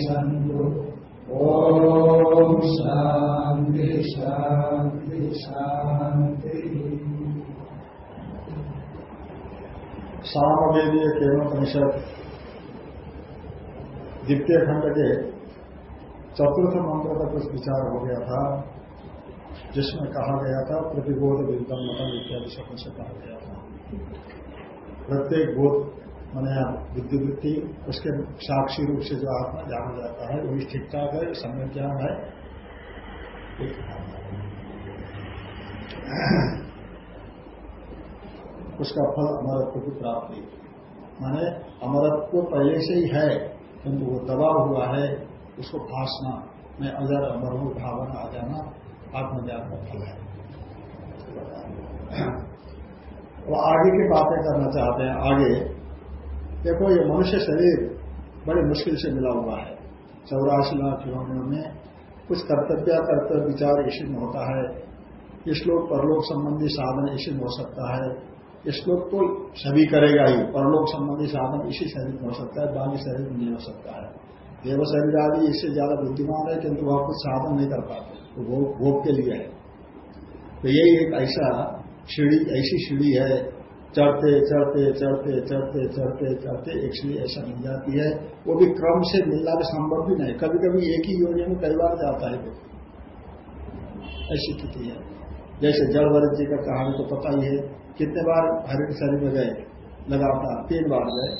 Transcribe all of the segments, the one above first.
सन्तु ॐ शान्ति सामवेदीय द्वितीय खंड के चतुर्थ मंत्र का कुछ विचार हो गया था, जिसमें कहा गया था, प्रतिबोध विद्यम मतम इत्यादि शब्द से कहा गया था। प्रत्येक बोध मैंने बुद्धिवृत्ति उसके साक्षी रूप से जो आत्मा जाना जाता है, वही ठीक ठाक है समय क्या है। उसका फल अमरत्व की प्राप्ति। माने अमरत्व पहले से ही है, किंतु वो दबा हुआ है, उसको फांसना में अजर अमर हो, भावना आ जाना, आत्मज्ञान का फल है। वो आगे की बातें करना चाहते हैं। आगे देखो, ये मनुष्य शरीर बड़े मुश्किल से मिला हुआ है। चौरासी लाख किलोमीटर में कुछ कर्तव्य कर्तव्य विचार इसी में होता है। श्लोक परलोक संबंधी साधन इसी में हो सकता है। श्लोक तो सभी करेगा ही। परलोक संबंधी साधन इसी शरीर में हो सकता है, बाकी शरीर में नहीं हो सकता है। देव शरीर आदि इससे ज़्यादा बुद्धिमान है, किंतु वह कुछ साधन नहीं कर पाते। तो भोग के लिए है। तो यही एक ऐसा सीढ़ी ऐसी सीढ़ी है चढ़ते चढ़ते चढ़ते चढ़ते चढ़ते चढ़ते एक सीढ़ी ऐसा मिल जाती है। वो भी क्रम से मिलना भी संभव भी नहीं। कभी कभी एक ही योजना में कई बार जाता है व्यक्ति ऐसी स्थिति है। जैसे जड़ भरत जी का कहानी तो पता ही है। कितने बार हरित शरीर में गए? लगातार तीन बार गए।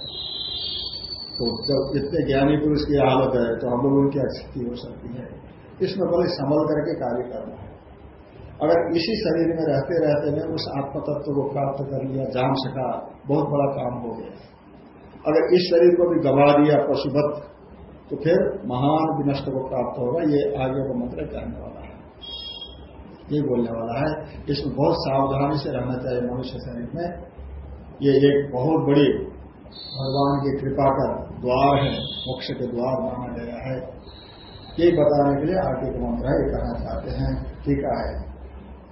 तो जब इतने ज्ञानी पुरुष की हालत है तो हम लोगों की स्थिति हो सकती है। इसमें बड़े संभल करके कार्य करना। है अगर इसी शरीर में रहते रहते में उस आत्म तत्व को प्राप्त कर लिया, जान सका, बहुत बड़ा काम हो गया। अगर इस शरीर को भी गवा दिया पशुभत तो फिर महान विनष्ट को प्राप्त होगा, ये आगे का मंत्र कहने वाला है। ये बोलने वाला है, इसमें बहुत सावधानी से रहना चाहिए मनुष्य शरीर में। ये एक बहुत बड़ी भगवान की कृपा का द्वार है, मोक्ष के द्वार माना गया है। ये बताने के लिए आगे का मंत्र है, ये कहना चाहते हैं, ठीक है।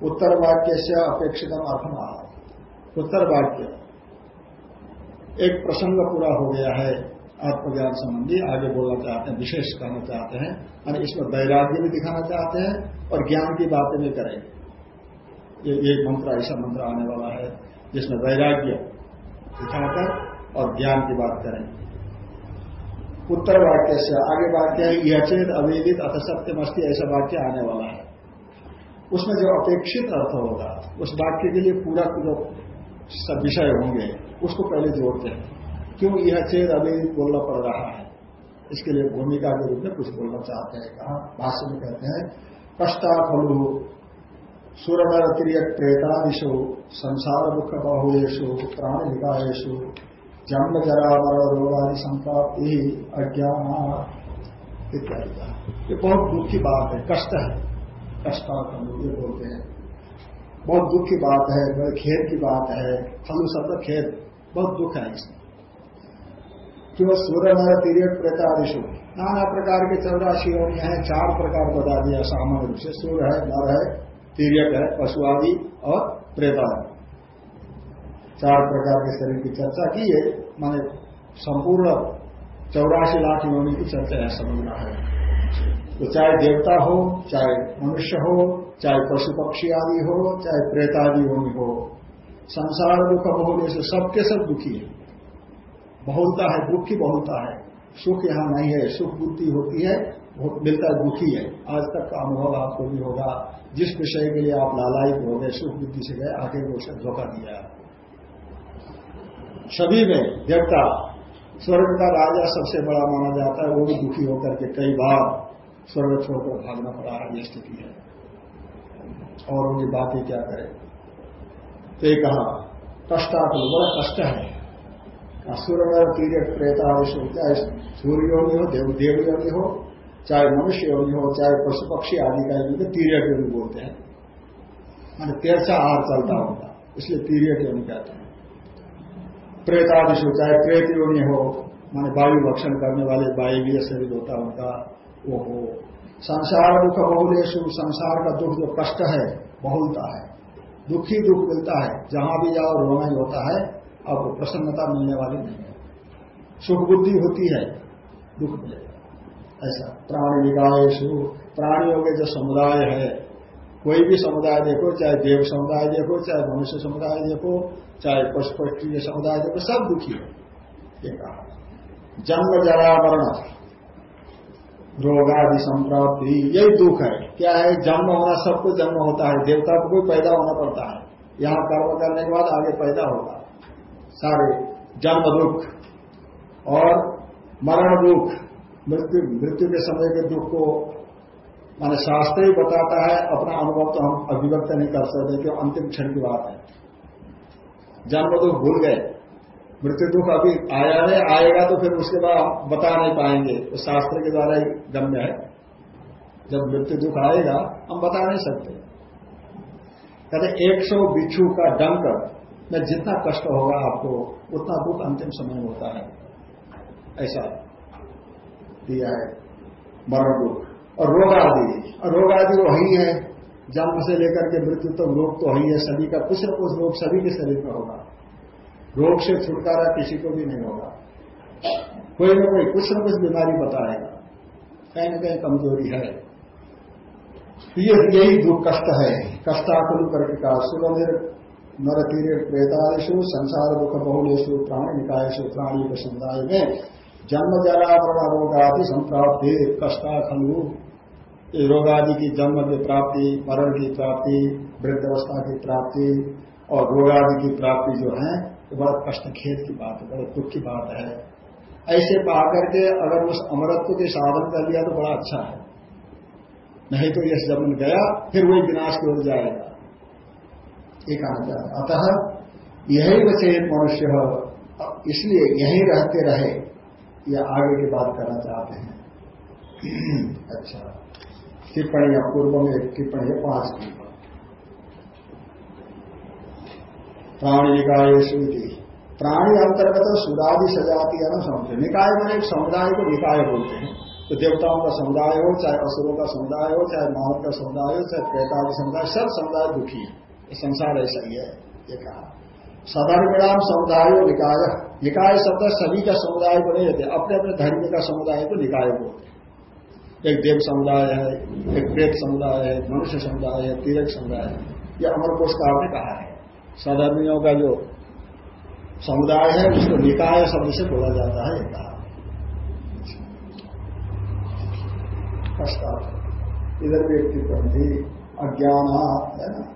उत्तर वाक्य से अपेक्षित अर्थ उत्तर वाक्य एक प्रसंग पूरा हो गया है, आत्मज्ञान संबंधी, आगे बोलना चाहते हैं, विशेष कहना चाहते हैं और इसमें वैराग्य भी दिखाना चाहते हैं और ज्ञान की बातें भी करेंगे। ये एक मंत्र, ऐसा मंत्र आने वाला है, जिसमें वैराग्य दिखाकर और ज्ञान की बात करेंगे। उत्तर वाक्य से आगे वाक्य है यह चेत अवेदित अथ सत्य मस्ती ऐसा वाक्य आने वाला है। उसमें जो अपेक्षित अर्थ होगा, उस वाक्य के लिए पूरा जो सब विषय होंगे, उसको पहले जोड़ते हैं। क्यों यह चेत अभी बोलना पड़ रहा है? इसके लिए भूमिका के रूप में कुछ बोलना चाहते हैं। कहा? भाष्य में कहते हैं, कष्टा फलु सूर्य तिरक प्रेतादिशु संसार दुख बहुलेशु प्राण निकायेशु जन्म जरा मरण रोगादि संप्राप्ति अज्ञान इत्यादि। ये बहुत दुख की बात है, कष्ट है। कष्टा फलु ये बोलते हैं। बहुत दुख की बात है खेत की बात है। फलु शब्द खेत बहुत दुख है इसमें। क्यों सूर्य नर पीरियड प्रेतादिशु नाना प्रकार के चौरासी योनि है, चार प्रकार बता दिया सामान्य रूप से। सूर्य है, नर है तीर्यक है, पशु आदि और प्रेतादि चार प्रकार के शरीर की चर्चा की है। माने संपूर्ण चौरासी लाख योनि की चर्चा है समझना है। तो चाहे देवता हो, चाहे मनुष्य हो, चाहे पशु पक्षी आदि हो, चाहे प्रेतादि योनि हो, संसार, दुख बहुल से सबके सब दुखी है। बहुलता है, दुख की बहुलता है। सुख यहाँ नहीं है, सुख बुद्धि होती है मिलता दुखी है। आज तक का अनुभव आपको भी होगा, जिस विषय के लिए आप लालायित हो गए, सुख बुद्धि से गए, आगे वो उसे धोखा दिया। सभी में देवता, स्वर्ग का राजा सबसे बड़ा माना जाता है, वो भी दुखी होकर के कई बार स्वर्ग छोड़कर भागना पड़ा है ये स्थिति है। और उनकी बातें क्या करें? तो ये कहा कष्टाकुल बड़ा कष्ट है। असुर तीर्य प्रेतावेश हो चाहे सूर्य योगी हो, देव देव योगी हो, चाहे मनुष्य योगी हो, चाहे पशु पक्षी आदि का योगी तीर्य योगी बोलते हैं। मान तेरसा आहार चलता होगा, इसलिए तीर्य योगी कहते हैं। प्रेतादिश हो चाहे प्रेत योगी हो, माने वायु भक्षण करने वाले वायु शरीर होता उनका वो हो संसार दुख बहुलेशु संसार का दुख जो कष्ट है बहुलता है दुखी दुख मिलता है, जहाँ भी जाओ रोना ही होता है, आपको प्रसन्नता मिलने वाली नहीं है। सुख बुद्धि होती है, दुख मिलेगा। ऐसा। प्राणी निकाय प्राणियों के जो समुदाय है, कोई भी समुदाय देखो, चाहे देव समुदाय देखो, चाहे मनुष्य समुदाय देखो, चाहे पशु पक्षी समुदाय देखो, सब दुखी है। ये कहा। जन्म जरा वर्ण रोगादि संप्राप्ति यही दुख है। क्या है? जन्म होना, सबको जन्म होता है। देवता को भी पैदा होना पड़ता है। यहाँ कर्म करने के बाद आगे पैदा होगा सारे जन्म दुख और मरण दुख, मृत्यु मृत्यु के समय के दुख को माने शास्त्र ही बताता है। अपना अनुभव तो हम अभिव्यक्त नहीं कर सकते क्यों अंतिम क्षण की बात है। जन्म दुख भूल गए। मृत्यु दुख अभी आया नहीं आएगा तो फिर उसके बाद हम बता नहीं पाएँगे। तो शास्त्र के द्वारा ही गम्य है। जब मृत्यु दुख आएगा, हम बता नहीं सकते। कहते, एक सौ बिच्छू का डंक में जितना कष्ट होगा आपको, उतना दुख अंतिम समय में होता है। ऐसा दिया है। मरण दुख। और रोग आदि और रोग आदि वही है। जन्म से लेकर के मृत्यु तक तो रोग तो वही है सभी का कुछ न कुछ रोग सभी के शरीर में होगा। रोग से छुटकारा किसी को भी नहीं होगा। कोई ना कोई कुछ न कुछ बीमारी बताएगा। कहीं ना कहीं कमज़ोरी है। तो ये यही दुख कष्ट है। कष्टाकुल करके का सुगंधिर नर तीर संसार दुख बहुलेशु प्राणी निकायशु प्राणी के समुदाय में जन्म जरा मरण रोगादि संप्राप्ति कष्टा खलु रोगादि की जन्म की प्राप्ति, मरण की प्राप्ति, वृद्धावस्था की प्राप्ति और रोगादि की प्राप्ति जो है तो बड़ा कष्ट खेत की बात है, बड़ा दुख की बात है। ऐसे पा करके अगर उस अमरत्व के साधन कर लिया तो बड़ा अच्छा है। नहीं तो यह जमन गया, फिर वही विनाश की ओर जाएगा। कहा जाता अतः यही बचेत मनुष्य इसलिए यही रहते रहे, या आगे की बात करना चाहते हैं। अच्छा। टिप्पणी पूर्व में एक टिप्पणी है पाँच की। प्राणी निकाय स्मृति प्राणी अंतर्गत सुरादि सजाती है ना समझे। निकाय में एक समुदाय को निकाय बोलते हैं। तो देवताओं का समुदाय हो, चाहे असुरों का समुदाय हो, चाहे मानव का समुदाय हो, चाहे प्रेता का समुदाय, सब समुदाय दुखी है। संसार ऐसा ही है, ये कहा। सदर्मिणाम समुदाय निकाय। निकाय शब्द सभी का समुदाय को नहीं रहते अपने अपने धर्म का समुदाय को निकाय बोलते हैं। एक देव समुदाय है, एक प्रेत समुदाय है, मनुष्य समुदाय है, तीर्थ समुदाय है। यह अमर का आपने कहा है। सधर्मियों का जो समुदाय है, उसको निकाय शब्द से बोला जाता है कहा। इधर एक टिप्पणी अज्ञान है ना?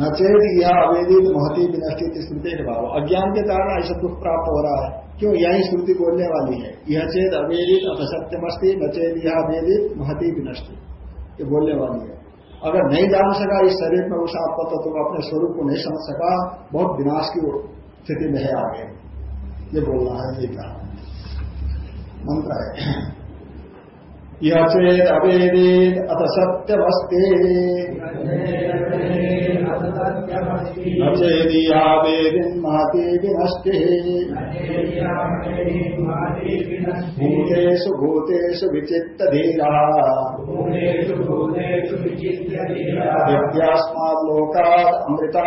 नचेत यह अवेदित महती विनष्टित स्मृति के भाव। अज्ञान के कारण ऐसा दुख प्राप्त हो रहा है। क्यों? यही स्मृति बोलने वाली है। यह चेत अवेदित असत्यमस्ती नचेत यह अवेदित, महती विनष्टि। ये बोलने वाली है। अगर नहीं जान सका इस शरीर में उस आत्मा तत्व तो अपने स्वरूप को नहीं समझ सका। बहुत विनाश की स्थिति में है आगे। ये बोलना है, ये कहा मंत्र है। यह चेत अवेदित अत सत्यमस्ते। न चेदियावेदिन महती विनष्टे भूतेषु भूतेषु विचित्त धीरा विद्यास्माल्लोकात् अमृता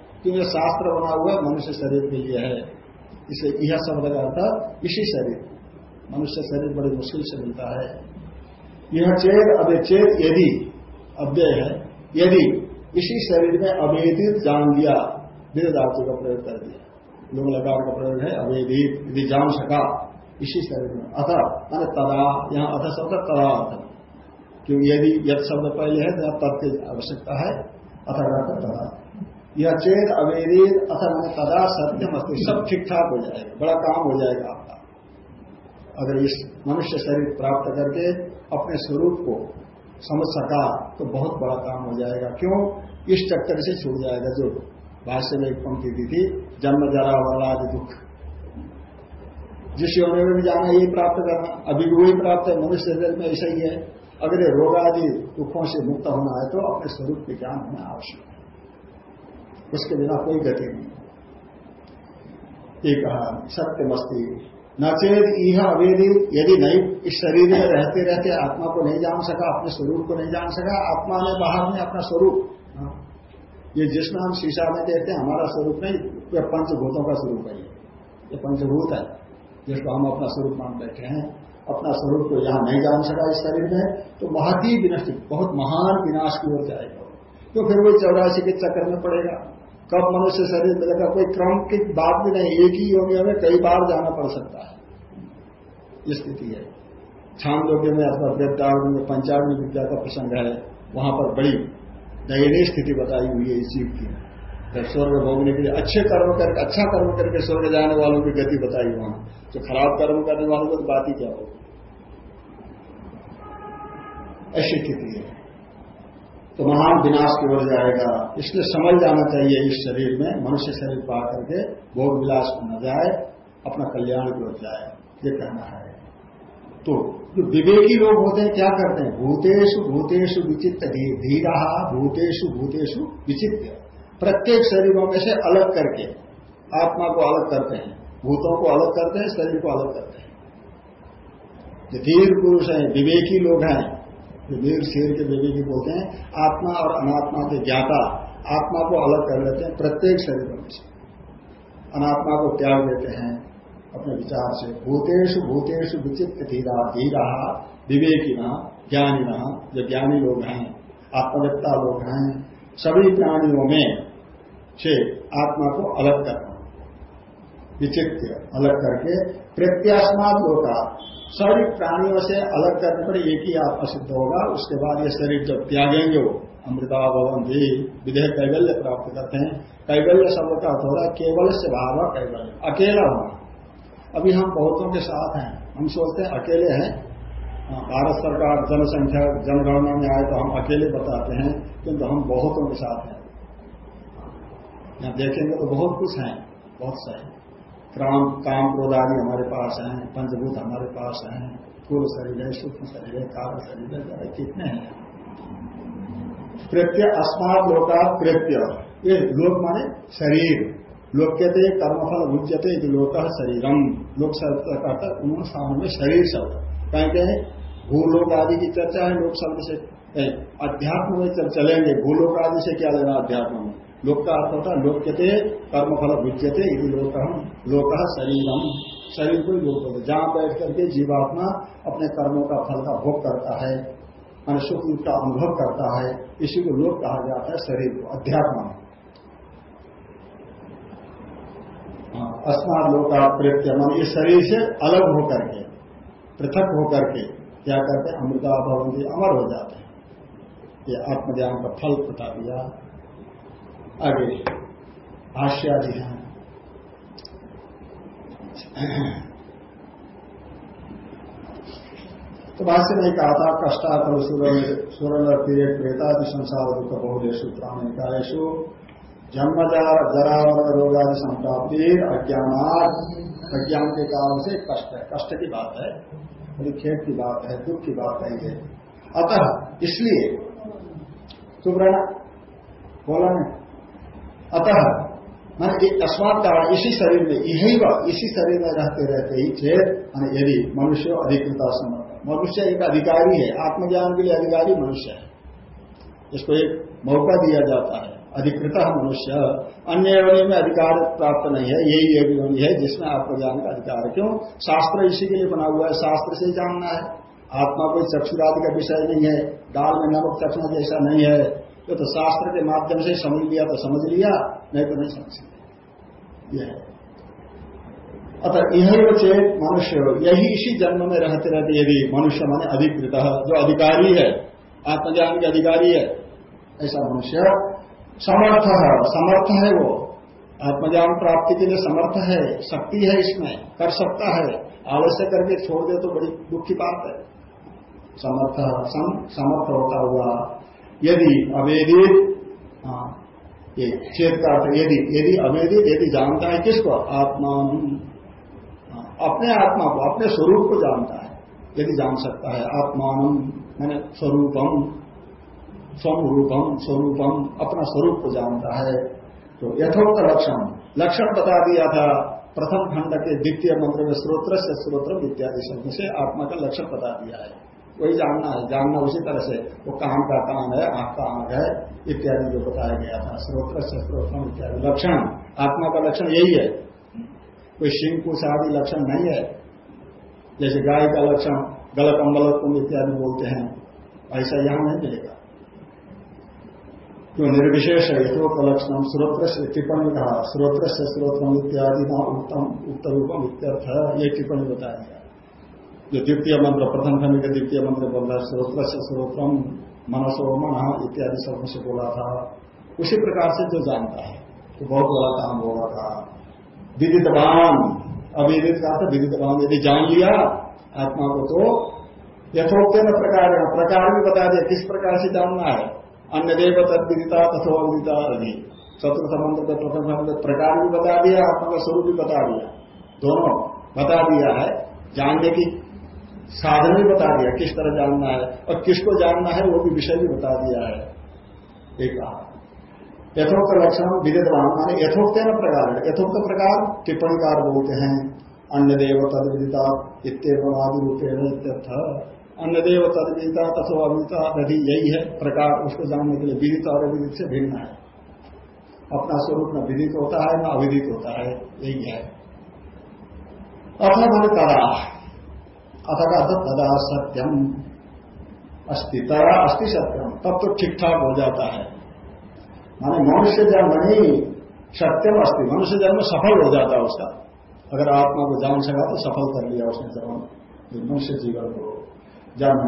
क्योंकि शास्त्र बना हुआ मनुष्य शरीर के लिए है। इसे यह शब्द का अर्थ इसी शरीर। मनुष्य शरीर बड़ी मुश्किल से मिलता है। यह चेत अभी चेत यदि अव्यय है, यदि इसी शरीर में अवेदित जान लिया वेद धातु का प्रयोग कर दिया। लोग लगाव का प्रयोग है, अवेदित यदि जान सका, इसी शरीर में। अथ मान तदा, यहाँ अथ शब्द तदा अर्थ क्योंकि यदि यद शब्द पहले है तो की आवश्यकता है। अथ तदा। यह चेत अवेदित अथ मैंने तदा सत्य मस्ती सब ठीक ठाक हो जाएगा, बड़ा काम हो जाएगा आपका। अगर इस मनुष्य शरीर प्राप्त करके अपने स्वरूप को समझ सका तो बहुत बड़ा काम हो जाएगा। क्यों? इस चक्कर से छूट जाएगा जो भाष्य में एक पंक्ति दी थी, जन्म जरा वाला दुख। जिस योनि में भी जाना यही प्राप्त करना। अभी भी वही प्राप्त है, मनुष्य शरीर में ऐसा ही है। अगर ये रोग आदि दुखों से मुक्त होना है तो अपने स्वरूप के ज्ञान होना आवश्यक। है उसके बिना कोई गति नहीं। एक कहा मस्ती नचेत यह अवेदी, यदि नहीं, इस शरीर में रहते रहते आत्मा को नहीं जान सका, अपने स्वरूप को नहीं जान सका, आत्मा ने बाहर में अपना स्वरूप। हाँ। ये जिसमें हम शीशा में देखते हैं, हमारा स्वरूप नहीं यह पंचभूतों का स्वरूप है ये। पंचभूत है, जिसको हम अपना स्वरूप मान बैठे हैं। अपना स्वरूप को यहाँ नहीं जान सका इस शरीर में तो बहुत ही विनष्ट, बहुत महान विनाश की ओर जाएगा तो फिर वो चौरासी के चक्कर में पड़ेगा। कब मनुष्य शरीर मिलेगा कोई क्रम की बात भी नहीं, एक ही योग्य हमें कई बार जाना पड़ सकता है। स्थिति है। छांदोग्य में अथवा वेदावरण में पंचाग्नि विद्या का प्रसंग है, वहाँ पर बड़ी दयनीय स्थिति बताई हुई है इस जीव की जब स्वर्ग भोगने के लिए अच्छे कर्म करके अच्छा कर्म करके स्वर्ग जाने वालों की गति बताई वहाँ जो खराब कर्म करने वालों को तो बात ही क्या होगी? ऐसी स्थिति है। तो महान विनाश की ओर जाएगा। इसलिए समझ जाना चाहिए इस शरीर में, मनुष्य शरीर पा करके भोग विलास को न जाए, अपना कल्याण की ओर जाए, ये कहना है। तो जो विवेकी लोग होते हैं, क्या करते हैं? भूतेषु भूतेषु विचित्र धीरा, भूतेषु भूतेषु विचित्र। प्रत्येक शरीरों में से अलग करके आत्मा को अलग करते हैं, भूतों को अलग करते हैं, शरीर को अलग करते हैं। जो धीर पुरुष हैं, विवेकी लोग हैं। वीर शेर के बेबी की बोलते हैं, आत्मा और अनात्मा के ज्ञाता, आत्मा को अलग कर लेते हैं, प्रत्येक शरीर से अनात्मा को त्याग देते हैं, अपने विचार से भूतेश भूतेश विचित्र धीरा धीरा विवेकी न ज्ञानी न जो ज्ञानी लोग हैं आत्मव्यता लोग हैं, सभी प्राणियों में से आत्मा को अलग करना विचित्र अलग करके प्रत्यास्मात लोका सभी प्राणियों से अलग करने पर एक ही आत्मा सिद्ध होगा उसके बाद ये शरीर जब त्यागेंगे वो अमृता भवन भी विधेय कैवल्य प्राप्त करते हैं। कैवल्य शब्द का अर्थ केवल से भाव कैवल्य अकेला होना। अभी हम बहुतों के साथ हैं हम सोचते हैं अकेले हैं। हाँ, भारत सरकार जनसंख्या जनगणना में आए तो हम अकेले बताते हैं किंतु हम बहुतों के साथ हैं। यहाँ देखेंगे तो बहुत कुछ हैं बहुत सही। काम काम क्रोध आदि हमारे पास हैं, पंचभूत हमारे पास हैं पूर्व शरीर है सूक्ष्म शरीर है कारण शरीर है कितने हैं? प्रत्यय अस्मात लोका प्रत्यय ये लोक माने शरीर। लोक कहते कर्मफल भुजते लोक शरीरम। लोक शब्द कहता उन्होंने सामने शरीर शब्द। कहते हैं भूलोक आदि की चर्चा है, लोक शब्द से अध्यात्म में चलेंगे। भूलोक आदि से क्या लेना अध्यात्म में? लोक का अर्थ होता है लोक कहते कर्मफल भुजते यदि लोक हम लोक शरीरम शरीर को लोक होते जहाँ बैठ करके जीवात्मा अपने कर्मों का फल का भोग करता है मान सुख का अनुभव करता है इसी को लोक कहा जाता है शरीर को अध्यात्म। हाँ, अस्मात लोका प्रत्य मान इस शरीर से अलग होकर के पृथक होकर के क्या करते हैं? अमृता भवन अमर हो जाते हैं। ये आत्मज्ञान का फल बता दिया। आगे भाष्यादि हैं। तो भाष्य में कहा था कष्टातर सूर्य पीड़े प्रेतादि संसार दुख बहुदेशु प्राणिकायु जन्म जरा रोग आदि संप्राप्ति अज्ञान अज्ञान के कारण से कष्ट है। कष्ट की बात है खेत की बात है, दुख की बात है ये। अतः, इसलिए सुब्रण बोला नहीं। अतः मान अस्मात कारण इसी शरीर में यही इसी शरीर में रहते रहते ही थे यदि मनुष्य अधिकृता समर्थ मनुष्य एक अधिकारी है, आत्मज्ञान के लिए अधिकारी मनुष्य है। इसको एक मौका दिया जाता है, अधिकृत मनुष्य। अन्य योनि में अधिकार प्राप्त नहीं है, यही एक योनि है जिसमें आत्मज्ञान का अधिकार है। क्यों? शास्त्र इसी के लिए बना हुआ है, शास्त्र से जानना है। आत्मा कोई चक्षुरादि का विषय नहीं है, दाल में नमक चखना जैसा नहीं है। तो, तो शास्त्र के माध्यम से समझ लिया तो समझ लिया नहीं तो नहीं समझ यह अतः यही चेत मनुष्य यही इसी जन्म में रहते रहते यदि मनुष्य माने अधिकृत जो अधिकारी है आत्मज्ञान के अधिकारी है ऐसा मनुष्य समर्थ है। समर्थ है वो। आत्मज्ञान प्राप्ति के लिए समर्थ है शक्ति है इसमें कर सकता है। आवश्यक करके छोड़ दे तो बड़ी दुख की बात है। समर्थ सम समर्थ होता हुआ यदि अवेदित ये चेत का यदि यदि अवेदित यदि जानता है किसको? आत्मा। अपने आत्मा को, अपने स्वरूप को जानता है। यदि जान सकता है आत्मान मैंने स्वरूपम स्वरूपम स्वरूपम अपना स्वरूप को जानता है। तो यथोक्त लक्षण लक्षण बता दिया था, प्रथम खंड के द्वितीय मंत्र में स्रोत्र से स्रोत्र इत्यादि शब्द से आत्मा का लक्षण बता दिया है। वही जानना है, जानना उसी तरह से वो काम का काम है आँख का आँख है, इत्यादि जो बताया गया था, स्रोत्र से स्रोत्र इत्यादि। लक्षण, आत्मा का लक्षण यही है। कोई सिंह कुछ आदि लक्षण नहीं है। जैसे गाय का लक्षण, गलत अम्बल कुंभ इत्यादि बोलते हैं, ऐसा यहाँ नहीं मिलेगा। जो निर्विशेष है लक्षण स्रोत्र से टिप्पणी कहा, स्रोत्र से स्रोत्र इत्यादि ना उत्तम उक्त रूपम इत्यर्थ ये टिप्पणी बताया जो द्वितीय मंत्र, प्रथम खंड के द्वितीय मंत्र बोल है स्रोत्र से स्रोत्रम मनसो मन इत्यादि शब्द से बोला था। उसी प्रकार से जो जानता है तो बहुत बड़ा काम होगा था। विदितवान, अविदित का तो विदितवान, यदि जान लिया, आत्मा को तो यथोक्त प्रकार प्रकार भी बता दिया, किस प्रकार से जानना है? अन्य देव तद्विदिता तथो अविदिता अभी चतुर्थ मंत्र का प्रथम मंत्र प्रकार भी बता दिया, आत्मा का स्वरूप भी बता दिया। दोनों बता दिया है, जानने की साधन भी बता दिया, किस तरह जानना है और किसको जानना है, वो भी विषय भी बता दिया है। एक यथोक्त लक्षण विदित माने यथोक्त न प्रकार, यथोक्त प्रकार टिप्पणीकार बोलते हैं। अन्य देव तद विदिता इतने आदि रूपे अन्य देव तदविदिता तथो अविदिता नदी यही है, प्रकार उसको जानने के लिए विदित और अविदित से भिन्न है। अपना स्वरूप न विदित होता है, न अविदित होता है, यही है। अथ मन तदा। अथवा तदा सत्यम अस्थि तरा अस्थि सत्यम। तब तो ठीक ठाक हो जाता है। माने मनुष्य जन्म नहीं सत्यम अस्थि मनुष्य जन्म सफल हो जाता है उसका। अगर आत्मा को जान सका तो सफल कर लिया उसने जन्म। मनुष्य जीवन को जन्म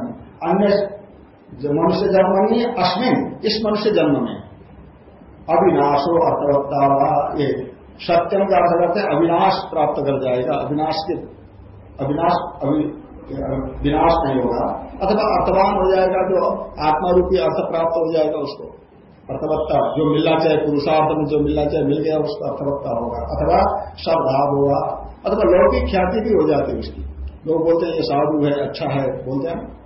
अन्य जो मनुष्य जन्म नहीं अश्विन इस मनुष्य जन्म में। अविनाशो अर्थवत्ता ये सत्यम का अर्थ करते अविनाश प्राप्त कर जाएगा। अविनाश के अविनाश विनाश नहीं होगा। अथवा अर्थवान हो जाएगा जो आत्मा रूपी अर्थ प्राप्त हो जाएगा उसको। अर्थवत्ता जो मिलना चाहे पुरुषार्थ में जो मिलना चाहे मिल गया उसका अर्थवत्ता होगा। अथवा सदभाव होगा, अथवा लौकिक ख्याति भी हो जाती है उसकी। लोग बोलते हैं, ये साधु है अच्छा है। बोलते हैं।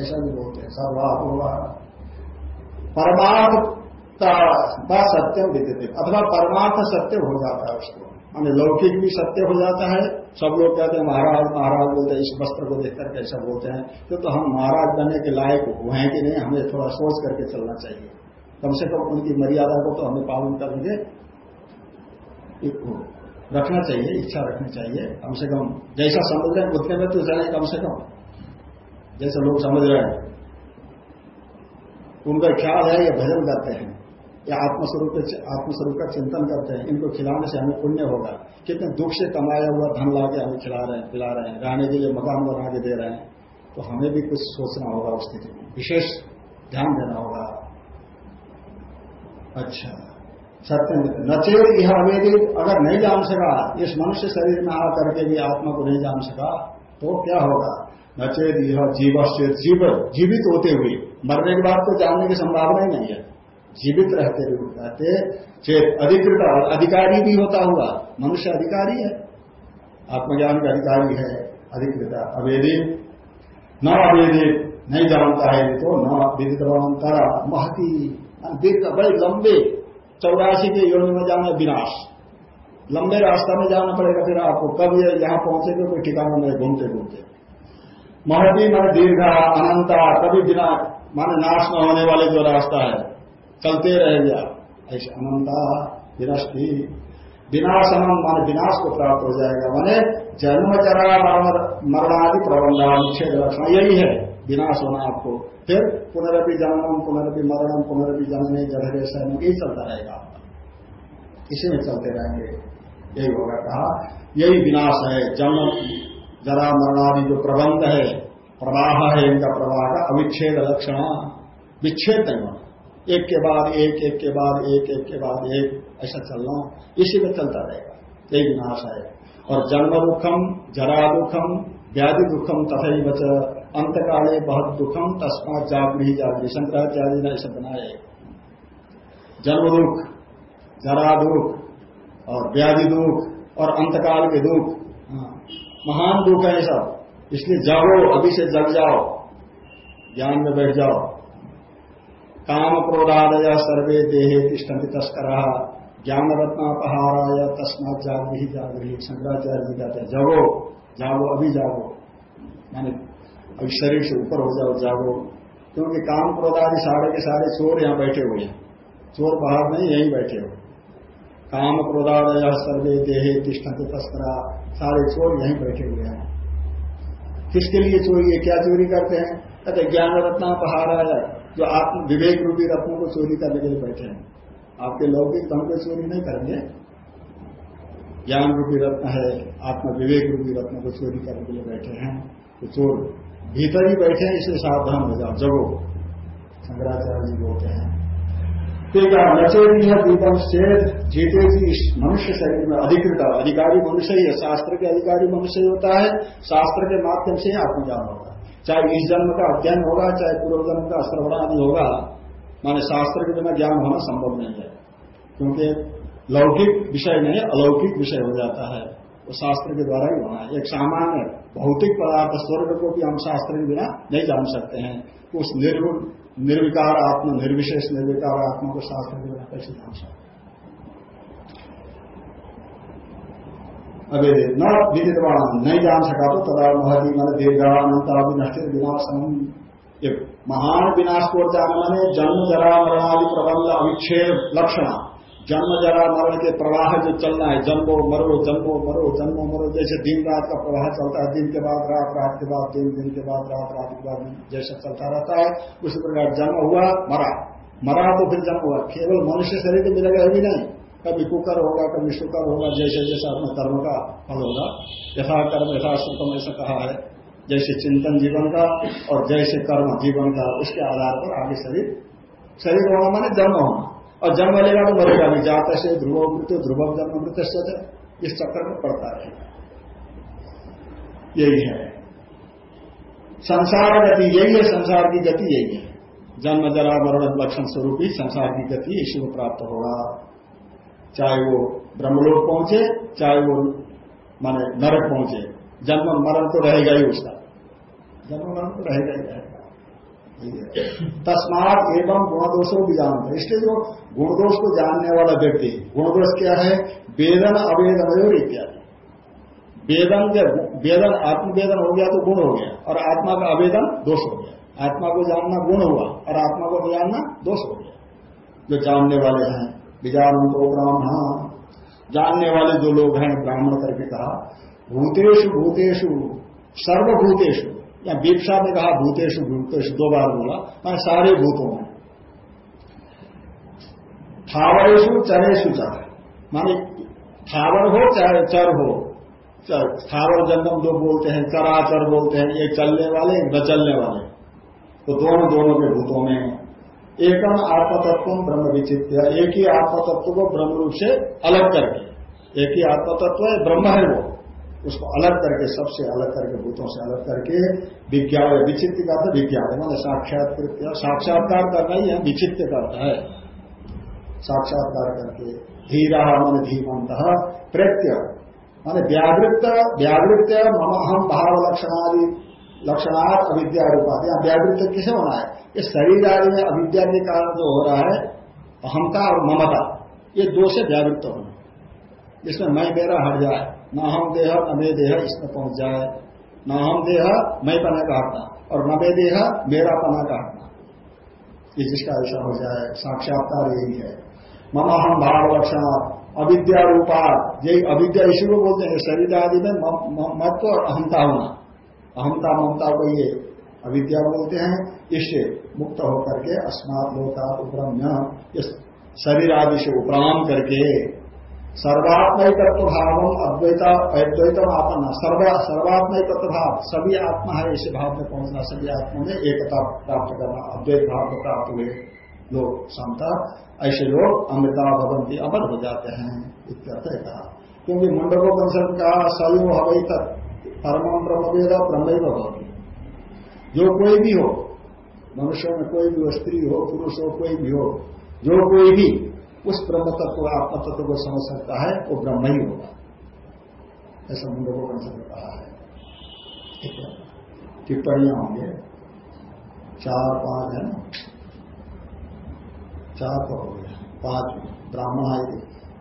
ऐसा भी बोलते हैं सर्वाह होगा। परमार्थ का सत्य विद्यते अथवा परमार्थ सत्य हो जाता है उसको। मान लौकिक भी सत्य हो जाता है। सब लोग कहते हैं महाराज महाराज बोलते हैं इस वस्त्र को देखकर कैसा बोलते हैं। तो, तो हम महाराज बनने के लायक हुए हैं कि नहीं हमें थोड़ा सोच करके चलना चाहिए। कम से कम उनकी मर्यादा को तो हमें पालन करेंगे रखना चाहिए इच्छा रखनी चाहिए कम से कम। जैसा समझ रहे हैं उतने में तो जाए कम से कम। जैसे लोग समझ रहे हैं। उनका ख्याल है ये भजन करते हैं। या आत्मस्वरूप आत्मस्वरूप का चिंतन करते हैं। इनको खिलाने से हमें पुण्य होगा। कितने दुख से कमाया हुआ धन ला के हमें खिला रहे हैं, पिला रहे हैं, रहने के लिए मकान बना के दे रहे हैं तो हमें भी कुछ सोचना होगा उस स्थिति में। विशेष ध्यान देना होगा। अच्छा। सत्य नचेत यह अवेदित, अगर नहीं जान सका, इस मनुष्य शरीर में आ करके भी आत्मा को नहीं जान सका तो क्या होगा? नचेत यह जीव से जीव, जीवित होते हुए। मरने के बाद तो जानने की संभावना ही नहीं है। जीवित रहते हुए रहते चेत अधिकृत अधिकारी भी होता हुआ, मनुष्य अधिकारी है। आत्मज्ञान का अधिकारी है, अधिकृत अवेदित न अवेदित नहीं जानता है तो न विदितवंतरा, महती बड़े, लंबे, चौरासी के योनि में जाना विनाश। लंबे रास्ता में जाना पड़ेगा फिर आपको, कब ये यहाँ पहुंचेगा, कोई ठिकाना नहीं, घूमते घूमते। महती मन दीर्घा, अनंता, कभी बिना, माने नाश न होने वाले जो रास्ता है। चलते रहेगा ऐसे अनंता विनष्टि। विनाश अनंत माने विनाश को प्राप्त हो जाएगा। माने जन्म, जरा मरणादि प्रबंधानुच्छेद लक्षण यही है। विनाश होना आपको। फिर पुनरपि जन्म, पुनरपि मरणम पुनरपि जन्म जधरे सहन यही चलता रहेगा आपका। इसी में चलते रहेंगे। यही होगा कहा। यही विनाश है। जन्म, जरा, मरणादि जो प्रबंध है, प्रवाह है, इनका प्रवाह का अविच्छेद लक्षण। विच्छेद नहीं होना एक के बाद एक एक के बाद एक एक के बाद एक ऐसा चलना इसी में चलता रहेगा। यही विनाश है। और जन्म दुखम जरा दुखम व्याधि दुखम तथा ही बच अंतकाले बहुत दुखम तस्मात जागृही जागृही शंकराचार्य ने ऐसा बनाया जन्म दुख जरा दुख और व्याधि दुख और अंतकाल के दुख हाँ, महान दुख है सब। इसलिए जाओ अभी से जग जाओ ज्ञान में बैठ जाओ। काम क्रोधादय सर्वे देहे तिष्ठन्ति तस्कर। ज्ञान रत्नापहाराय तस्मात जागृही जागृही। शंकराचार्य जी कहते हैं, जागो जागो, अभी जागो। माने अभी शरीर से ऊपर हो जाओ, जागो। क्योंकि काम क्रोधादि सारे के सारे चोर यहाँ बैठे हुए हैं। चोर बाहर नहीं, यहीं बैठे हुए काम क्रोधादय सर्वे देहे तिष्ठन्ति तस्करा। सारे चोर यहीं बैठे हुए हैं। किसके लिए चोरी है क्या चोरी करते हैं? कहते ज्ञान रत्नापहाराय जो आत्म विवेक रूपी रत्नों को चोरी करने के लिए बैठे हैं। आपके लौकिक धन को चोरी नहीं करेंगे। ज्ञान रूपी रत्न है, आत्म विवेक रूपी रत्न को चोरी करने के लिए बैठे हैं। तो चोर भीतर ही बैठे हैं, इसलिए सावधान हो जाओ। जगो। शंकराचार्य जी बोलते हैं है नचेती दीपम से जीते मनुष्य शरीर में अधिकृत। अधिकारी मनुष्य ही है, शास्त्र के अधिकारी मनुष्य होता है। शास्त्र के माध्यम से ही आत्मज्ञान होगा चाहे इस जन्म का अध्ययन होगा, चाहे पूर्व जन्म का श्रवण आदि होगा, माने शास्त्र के बिना ज्ञान होना संभव नहीं है। क्योंकि लौकिक विषय नहीं, अलौकिक विषय हो जाता है। वो तो शास्त्र के द्वारा ही होना है। एक सामान्य भौतिक पदार्थ स्वर्ग को भी हम शास्त्र के बिना नहीं जान सकते हैं। उस निर्विकार आत्मा, निर्विशेष निर्विकार आत्मा को शास्त्र के बिना कैसे जान सकते अभी न विदितवान नहीं जान सका तो तदा महती मन दीर्घानंता विनष्ट विनाशम ये महान विनाश को जाना मैंने जन्म जरा मरणादि प्रबंध अविच्छेद लक्षण। जन्म जरा मरण के प्रवाह जो चलना है, जन्मो मरो जन्मो मरो जन्मो मरो, जैसे दिन रात का प्रवाह चलता है, दिन के बाद रात रात के बाद दिन दिन के बाद रात रात के बाद जैसा चलता रहता है, उसी प्रकार जन्म हुआ, मरा। मरा तो फिर जन्म हुआ। केवल मनुष्य शरीर तो मिलेगा भी नहीं। कभी कुकर होगा, कभी शुकर होगा, जैसे जैसे अपने कर्म का फल होगा, यथा कर्म, यथा सुखम ऐसा कहा है। जैसे चिंतन जीवन का और जैसे कर्म जीवन का, उसके आधार पर आगे शरीर शरीर होना माने जन्म होना। और जन्म लेगा तो मरेगा नहीं। जाता से ध्रुव मृत्यु, ध्रुव जन्म मृत्यु सच इस चक्कर में पड़ता रहेगा यही है। संसार गति यही है, संसार की गति यही है। जन्म, जरा, मरण, लक्षण स्वरूप ही संसार की गति इसी को प्राप्त होगा। चाहे वो ब्रह्मलोक पहुँचे, चाहे वो माने नरक पहुँचे। जन्म मरण तो रहेगा ही उसका। जन्म मरण तो रहेगा ही रहेगा। तस्मात एवं गुणदोषों भी जानते इसलिए जो गुणदोष को जानने वाला व्यक्ति, गुणदोष क्या है? वेदन अवेदन इत्यादि। वेदन के, वेदन, आत्मवेदन हो गया तो गुण हो गया। और आत्मा का आवेदन दोष हो गया। आत्मा को जानना गुण हुआ और आत्मा को जानना दोष हो गया। जो जानने वाले हैं। विजानंत तो ब्राह्मण। जानने वाले जो लोग हैं ब्राह्मण करके कहा, भूतेषु भूतेषु, सर्वभूतेषु। या दीक्षा में कहा, भूतेषु भूतेषु। दो बार बोला, मैं सारे भूतों में थावरेशु चरेशु चर। माने थावर हो चाहे चर हो। थावर जंगम जो बोलते हैं, चराचर बोलते हैं एक चलने वाले एक न चलने वाले। तो दोनों दोनों के भूतों में एकम आत्मतत्व ब्रह्म विचित्र एक ही आत्मतत्व को ब्रह्म रूप से अलग करके। एक ही आत्मतत्व है, ब्रह्म है वो। उसको अलग करके, सबसे अलग करके, भूतों से अलग करके। विज्ञान विचित्र का अर्थ विज्ञान मैंने साक्षात्कृत साक्षात्कार करना ही है, विचित्र का अर्थ है। साक्षात्कार करके। धीरा मन धीमंत प्रत्य मान व्यावृत्त व्यावृत्त मम अहम भाव लक्षणादि लक्षणार्थ अविद्या रूपा यहाँ व्यावृत्त किसे होना है? ये शरीर आदि में अविद्या के कारण जो हो रहा है अहमता और ममता, ये दो से व्यावृत्त होना जिसमें मैं मेरा हट जाए, न हम देह, न मे देह इसमें पहुँच जाए। न हम देह, मैं पना का हटना। और न मे देह, मेरा पना का हटना। ये जिसका ऐसा हो जाए, साक्षात्कार यही है। मम हम भाव लक्षण अविद्या रूपा। यही अविद्या इसी को बोलते हैं, शरीर आदि में मत और अहमता होना। अहमता ममता को ये अविद्या बोलते हैं, इससे मुक्त होकर के अस्मात लोका उपरम्य शरीर आदि से उपराम करके सर्वात्मक तत्व भाव अद्वैता अद्वैतम आपना सर्व सर्वात्मक तत्व भाव सभी आत्मा है, इसे भाव में पहुँचना, सभी आत्मा में एकता प्राप्त करना, अद्वैत भाव को प्राप्त हुए लोग समता ऐसे लोग अमृता भवंती अमर हो जाते हैं, इत्यर्थ कहा। क्योंकि मुंडकोपनिषद का सयो हवई परम ब्रह्मवेद ब्रह्म भवती। जो कोई भी हो, मनुष्य में कोई भी हो, स्त्री हो, पुरुष हो, कोई भी हो, जो कोई भी, उस ब्रह्म तत्व आत्म तत्व को समझ सकता है, वो ब्रह्म ही होगा। ऐसा मुंडकोपनिषद ने कहा है। टिप्पणियाँ होंगे। चार, पाँच है। ना चार तो हो गया पाँच। ब्राह्मण आए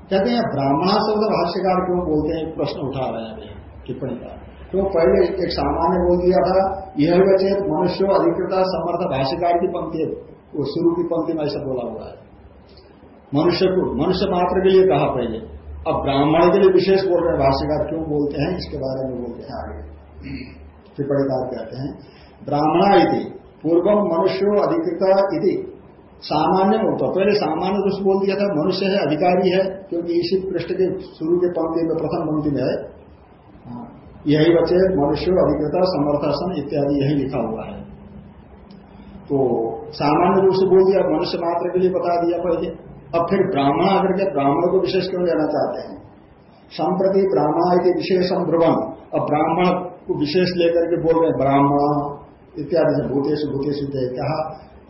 कहते हैं, ब्राह्मण शब्द भाष्यकार क्यों बोलते हैं? प्रश्न उठा रहे हैं। टिप्पणी का। क्यों पहले एक सामान्य बोल दिया था यह वचेत मनुष्य अधिकृता समर्थ भाष्यकार की पंक्ति वो शुरू की पंक्ति में ऐसा बोला हुआ है। मनुष्य को मनुष्य मात्र के लिए कहा पहले। अब ब्राह्मण के लिए विशेष बोल रहे भाष्यकार क्यों बोलते हैं इसके बारे में बोलते हैं आगे। टिप्पणीकार कहते हैं ब्राह्मणा इति पूर्वम मनुष्य अधिकृता इति। सामान्य होता पहले सामान्य दोष बोल दिया था मनुष्य है अधिकारी है क्योंकि इसी पृष्ठ के शुरू के पंक्ति में प्रथम पंक्ति में हाँ, यही बचे मनुष्य, अभिज्ञता, समर्थासन इत्यादि यही लिखा हुआ है। तो सामान्य रूप से बोल दिया, मनुष्य मात्र के लिए बता दिया पहले अब फिर ब्राह्मण आकर के ब्राह्मण को विशेष क्यों लेना चाहते हैं? संप्रति ब्राह्मण के विशेष ध्रुवम अब ब्राह्मण को विशेष लेकर के बोल रहे ब्राह्मण, इत्यादि भूतेश भूतेश कहा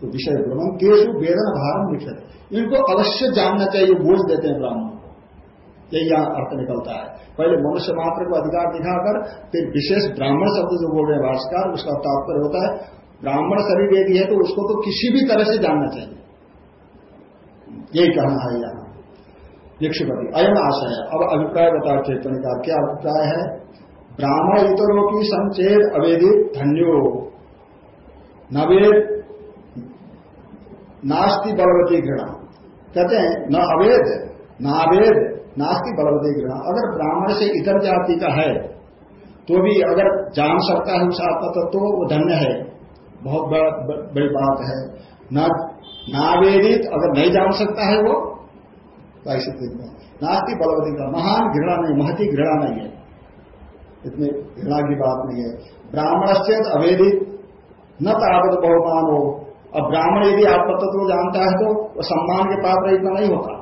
तो विषय भ्रमण केशु वेदन भारम लिखे। इनको अवश्य जानना चाहिए बोल देते हैं ब्राह्मण। यही यहाँ अर्थ निकलता है। पहले मनुष्य मात्र को अधिकार दिखाकर, फिर विशेष ब्राह्मण शब्द जो बोल रहे हैं उसका तात्पर्य होता है, ब्राह्मण शरीर यदि है तो उसको तो किसी भी तरह से जानना चाहिए। यही कहना है यहाँ। दीक्षपति अयम आशय। अब अभिप्राय बताओ चेतन का क्या अभिप्राय है? ब्राह्मण इतरों की संचेत अवेदित धन्यो। नवेद नास्ति बलवती घृणा। कहते हैं, न अवेद, नावेद। नास्ति बलवती घृणा अगर ब्राह्मण से इतर जाति का है तो भी अगर जान सकता है उस आत्मा तत्व तो वो धन्य है। बहुत बड़ा बात है। न, नावेदित अगर नहीं जान सकता है वो नास्ति बलवती का महान घृणा नहीं, महती घृणा नहीं है। इतनी घृणा की बात नहीं है। ब्राह्मण से अवेदित, न तावत बहुमान। हो अब ब्राह्मण यदि आत्मतत्व जानता है तो वो सम्मान के पात्र इतना नहीं होता।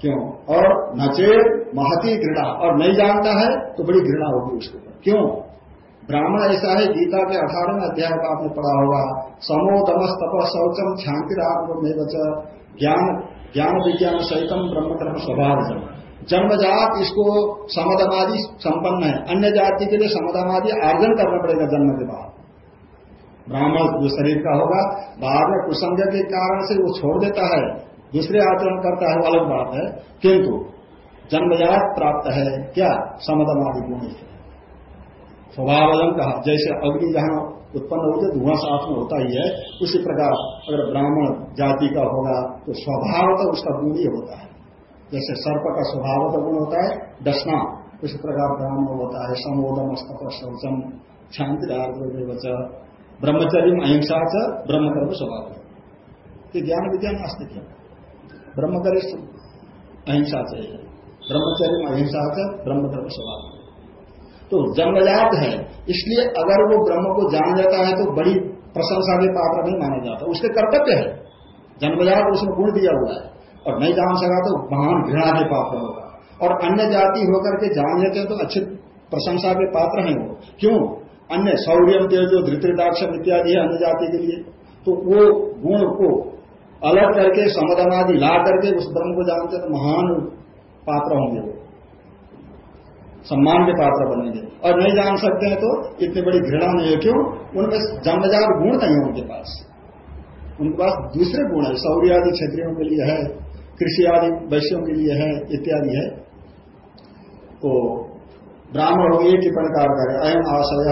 क्यों? और नचे महती घृणा। और नहीं जानता है तो बड़ी घृणा होगी उसके क्यों? ब्राह्मण ऐसा है, गीता के अठारहवें अध्याय का आपने पढ़ा होगा। समो तमस तप शौचम शांति में ज्ञान ज्ञान विज्ञान सहितम ब्रह्म कर्म स्वभाव जन्मजात इसको समदमादि संपन्न है। अन्य जाति के लिए समदमादि आर्जन करना पड़ेगा जन्म के बाद। ब्राह्मण जो शरीर का होगा बाद में कुसंग के कारण से वो छोड़ देता है। दूसरे आचरण करता है, अलग बात है। किंतु जन्मजात प्राप्त है, क्या? समदमादि गुण स्वभावलम कहा, जैसे अग्नि जहाँ उत्पन्न होती धुआँ साथ में होता ही है, उसी प्रकार अगर ब्राह्मण जाति का होगा तो स्वभाव तो उसका गुण ही होता है। जैसे सर्प का स्वभाव का गुण होता है दसना उसी प्रकार ब्राह्मण होता है समोदम स्तप शौचम शांति ब्रह्मचर्य अहिंसा च ब्रह्मकर्म स्वभाव ये ज्ञान विज्ञान अस्तित्व ब्रह्मकर्म अहिंसा चाहिए ब्रह्मचर्य अहिंसा च ब्रह्मकर्म स्वभाव तो जन्मजात है, इसलिए अगर वो ब्रह्म को जान लेता है तो बड़ी प्रशंसा के पात्र नहीं माना जाता। उसके कर्तव्य है। जन्मजात उसमें गुण दिया हुआ है। और नहीं जान सका तो महान घृणा के पात्र होगा। और अन्य जाति होकर के जान लेते हैं तो अच्छे प्रशंसा के पात्र हैं वो। क्यों? अन्य सौर्यम तेज जो धृतदाक्षम इत्यादि है अन्य जाति के लिए। तो वो गुण को अलग करके समाधानादि ला करके उस ब्रह्म को जानते तो महान पात्र होंगे वो। सम्मान के पात्र बनेंगे और नहीं जान सकते हैं तो इतनी बड़ी घृणा नहीं है क्यों? उनमें जन्मजात गुण नहीं है उनके पास। उनके पास दूसरे गुण है, सौर्य आदि क्षेत्रियों के लिए है, कृषि आदि वैश्यों के लिए है, इत्यादि है। तो ब्राह्मण हो ये टिप्पणकार करे अयम आशय।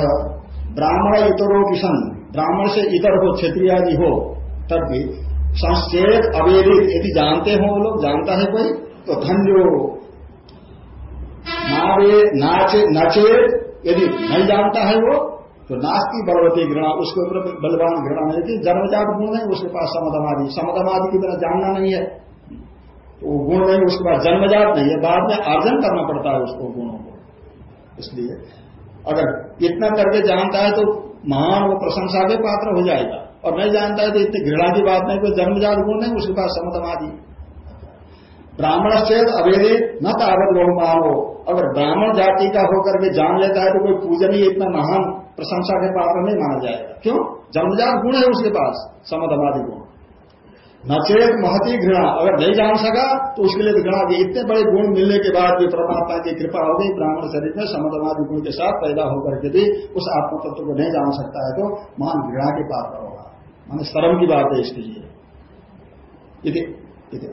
ब्राह्मण इतरों की सन ब्राह्मण से इतर हो, क्षेत्रीय आदि हो, तब भी संचेत अवेदित यदि जानते हो वो लोग, जानता है कोई? तो धन्यो। नाचे यदि नहीं जानता है वो तो नास्ती बलवती घृणा, उसके ऊपर बलवान घृणा नहीं थी जन्मजात गुण नहीं उसके पास समदमादि समदमादि की तरह जानना नहीं है। तो वो गुण नहीं, उसके पास जन्मजात नहीं है। बाद में अर्जन करना पड़ता है उसको गुणों को। इसलिए अगर इतना करके जानता है तो महान वो प्रशंसा के पात्र हो जाएगा। और नहीं जानता है तो इतनी घृणा की बात नहीं, कोई जन्मजात गुण नहीं, उसके पास समदमादि ब्राह्मण से अवेदे न तावत बहुमान हो अगर ब्राह्मण जाति का होकर के जान लेता है तो कोई पूजनीय, इतना महान प्रशंसा के पात्र नहीं माना जाएगा। क्यों? जन्मजात गुण है उसके पास समदमादि गुण। नचेत महती घृणा। अगर नहीं जान सका तो उसके लिए घृणा की इतने बड़े गुण मिलने के बाद भी परमात्मा की कृपा हो गई, ब्राह्मण शरीर में समदमादि गुण के साथ पैदा होकर के भी उस आत्म तत्व को नहीं जान सकता है तो महान घृणा के पात्र होगा। मान शर्म की बात है इसके लिए।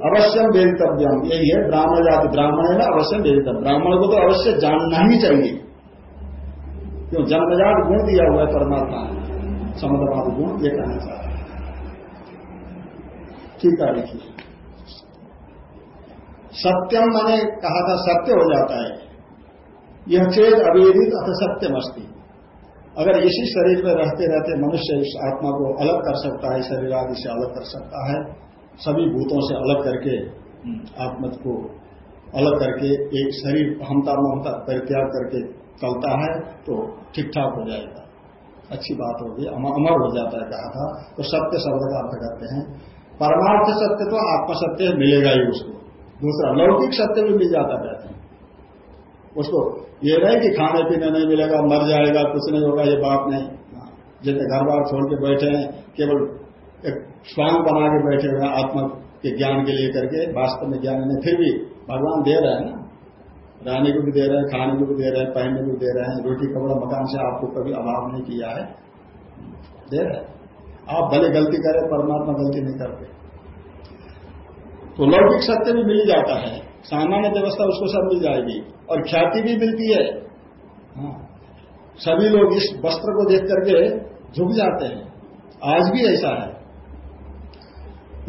अवश्यम वेदितव्यम यही है, ब्राह्मण जाति ब्राह्मण है ना अवश्यम वेदितव्य। ब्राह्मण को तो अवश्य जानना ही चाहिए। क्यों? जन्मजात गुण दिया हुआ है परमात्मा ने। समुद्रवाद गुण ये कहना चाहते ठीक है लिखिए सत्यम मैंने कहा था, सत्य हो जाता है। यह चेत अवेदित अथ सत्यम अस्ती अगर इसी शरीर में रहते रहते मनुष्य इस आत्मा को अलग कर सकता है शरीर आदि से अलग कर सकता है सभी भूतों से अलग करके आत्मा को अलग करके एक शरीर हमता ममता परित्याग करके चलता है तो ठीक ठाक हो जाएगा। अच्छी बात होगी। अमर हो जाता है कहा था। तो सत्य शब्द का अर्थ करते हैं। परमार्थ सत्य तो आत्म सत्य मिलेगा ही उसको। दूसरा लौकिक सत्य भी मिल जाता हैं। उसको ये नहीं कि खाने पीने नहीं मिलेगा, मर जाएगा, कुछ नहीं होगा, ये बात नहीं। जैसे घर बार छोड़ के बैठे हैं, केवल एक स्वांग बना के बैठे हुए आत्मा के ज्ञान के लिए करके, वास्तव में ज्ञान नहीं, फिर भी भगवान दे रहे हैं ना। रहने को भी दे रहे हैं, खाने को भी दे रहे हैं, पहनने को भी दे रहे हैं, रोटी, कपड़ा, मकान से आपको कभी अभाव नहीं किया है। दे रहे हैं। आप भले गलती करें, परमात्मा गलती नहीं करते। तो लौकिक सत्य भी मिल जाता है। सामान्य व्यवस्था उसको सब मिल जाएगी। और ख्याति भी मिलती है। हाँ। सभी लोग इस वस्त्र को देख करके झुक जाते हैं। आज भी ऐसा है।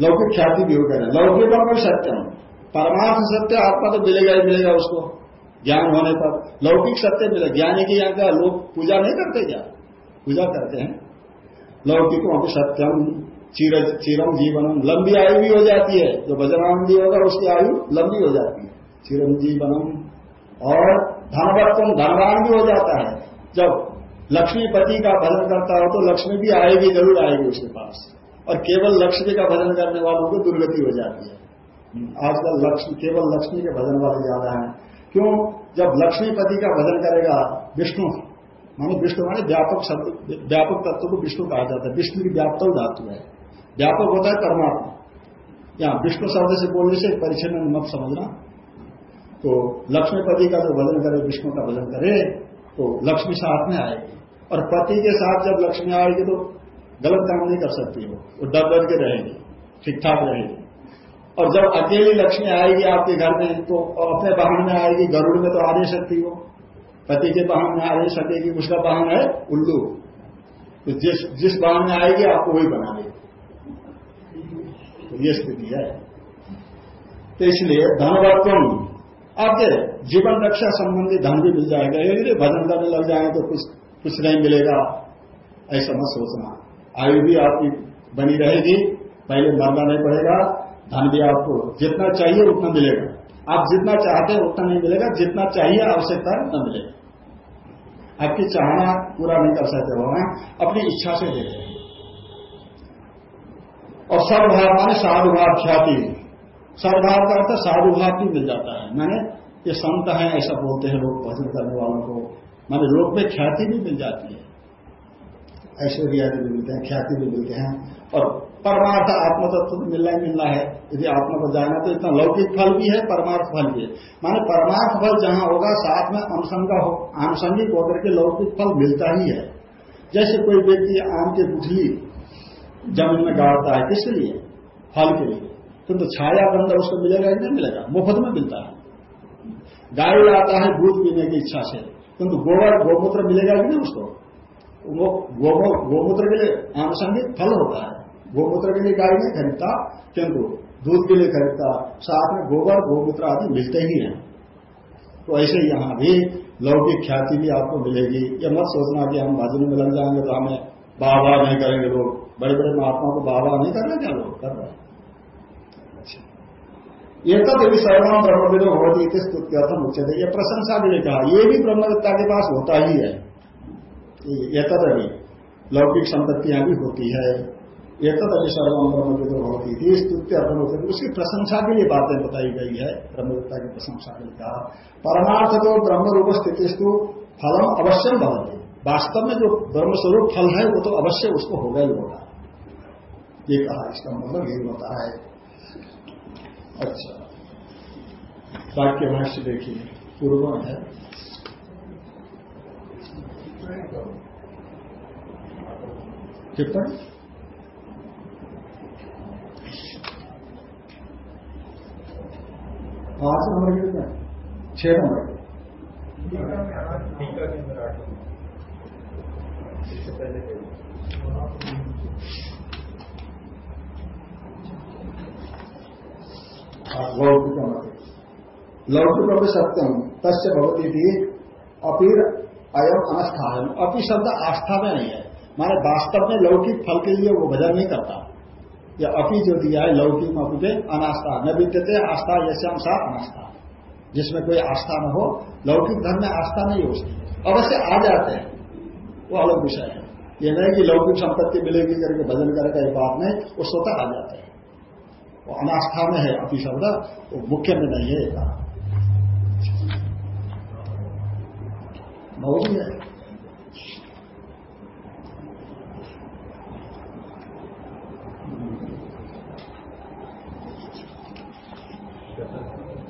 लौकिक ख्याति भी हो गए लौकिक और सत्यम परमार्थ सत्य, आत्मा तो मिलेगा ही मिलेगा उसको। ज्ञान होने पर लौकिक सत्य मिले। ज्ञानी के यहाँ का लोग पूजा नहीं करते क्या? पूजा करते हैं। लौकिकों को सत्यम चीर, चिरम जीवनम। लंबी आयु भी हो जाती है। जो भजनानंदी होगा, उसकी आयु लंबी हो जाती है। चिरम जीवनम। और धनवत्तम, धनवान भी हो जाता है। जब लक्ष्मीपति का भजन करता हो तो लक्ष्मी भी आएगी, ज़रूर आएगी उसके पास। और केवल लक्ष्मी का भजन करने वालों को दुर्गति हो जाती है। आजकल लक्ष्मी, केवल लक्ष्मी के भजन वाले ज़्यादा हैं। क्यों? जब लक्ष्मीपति का भजन करेगा, विष्णु, मानो विष्णु माने व्यापक शब्द, व्यापक तत्व को विष्णु कहा जाता है। विष्णु की व्यापक धातु है। व्यापक होता है परमात्मा। यहाँ विष्णु शब्द से बोलने से परिचय मत समझना। तो लक्ष्मीपति का जो भजन करे, विष्णु का भजन करे तो लक्ष्मी साथ में आएगी। और पति के साथ जब लक्ष्मी आएगी तो गलत काम नहीं कर सकती वो। डर डर के रहेगी ठीक ठाक रहेगी। और जब अकेली लक्ष्मी आएगी आपके घर में तो अपने वाहन में आएगी, गरुड़ में तो आ नहीं सकती वो। पति के वाहन में आ नहीं सकेगी, उसका वाहन है उल्लू। तो जिस जिस वाहन में आएगी, आपको वही बना लेगी तो ये स्थिति है। तो इसलिए धनवत्वम आपके जीवन रक्षा संबंधी धन भी मिल जाएगा। यदि भजन करने लग जाए तो कुछ कुछ नहीं मिलेगा। ऐसा मत सोचना। आयु भी आपकी बनी रहेगी, पहले मरना नहीं पड़ेगा। धन भी आपको जितना चाहिए उतना मिलेगा। आप जितना चाहते हैं उतना नहीं मिलेगा। जितना चाहिए आवश्यकता है, उतना मिलेगा। आपकी चाहना पूरा नहीं कर सकते, भगवान। अपनी इच्छा से दे रहे और सर्वभाव माने साधुभाव ख्याति सर्वभाव का अर्थ साधुभाव भी मिल जाता है। मैंने ये संत है, ऐसा बोलते हैं लोग भजन करने वालों को। माने लोग में ख्याति भी मिल जाती है। ऐश्वर्या भी मिलते हैं, ख्याति भी मिलते हैं। और परमार्थ आत्म तत्व तो मिलना ही मिलना है। यदि आत्मा को जाना तो इतना लौकिक फल भी है, परमार्थ फल भी है। माने परमार्थ फल जहाँ होगा, साथ में अनुसंगा हो आनुषंगिक होकर के लौकिक फल मिलता ही है। जैसे कोई व्यक्ति आम की गुठली ज़मीन में गाड़ता है किस लिए? फल के लिए। किंतु तो छाया बंद उसको मिलेगा कि नहीं मिलेगा? मुफ़्त में मिलता है। गाय आता है दूध पीने की इच्छा से, किंतु गोबर, गोमूत्र मिलेगा कि नहीं उसको? वो गोमूत्र के लिए आनुषंगिक फल होता है। गोमूत्र के लिए गाय नहीं खरीदता, किंतु दूध के लिए खरीदता। साथ में गोबर, गोमूत्र आदि मिलते ही हैं। तो ऐसे यहाँ भी लौकिक ख्याति भी आपको मिलेगी। ये मत सोचना कि हम भजन में लग जाएँगे तो हमें वाह वाह नहीं करेंगे लोग। बड़े बड़े महात्मा को वाह नहीं करना क्या लोग? कर रहे ये तब यदि सर्वनाम ब्रह्मविदो होती थी स्तुत्यर्थम उच्चते ये प्रशंसा के लिए कहा। ये भी ब्रह्मविद्ता के पास होता ही है। ये अभी लौकिक संपत्तियाँ भी होती है, ये अभी सर्वनाम ब्रह्मविदो होती थी स्तुत्यर्थम उच्चते उसकी प्रशंसा के लिए बातें बताई गई है ब्रह्मविद्ता की प्रशंसा के लिए कहा। परमार्थ तो ब्रह्म रूप स्थिति फलम अवश्य भवती वास्तव में जो ब्रह्मस्वरूप फल है, वो तो अवश्य उसको होगा ही होगा। ये कहा, इसका मतलब यही होता है। अच्छा। वाक्य भाष्य देखिए पूर्व है। टिप्पणी पाँच नंबर के छह नंबर। लौकिक लौकिक भी सत्यम तस्य भवती भी अपीर अयम अनस्थान अपी शब्द आस्था में नहीं है। माने वास्तव में लौकिक फल के लिए वो भजन नहीं करता। यह अपी जो दिया है लौकिक अपी के अनास्था। न विद्यते आस्था यश्याम सा अनास्था। जिसमें कोई आस्था न हो, लौकिक धर्म में आस्था नहीं हो उसकी। अवश्य आ जाते हैं। वो अलग विषय है। ये नहीं कि लौकिक संपत्ति मिलेगी करके भजन करेगा ये बात नहीं। वो स्वतः आ जाते हैं। वो अनास्था में है अपी शब्द, वो मुख्य में नहीं है कहा।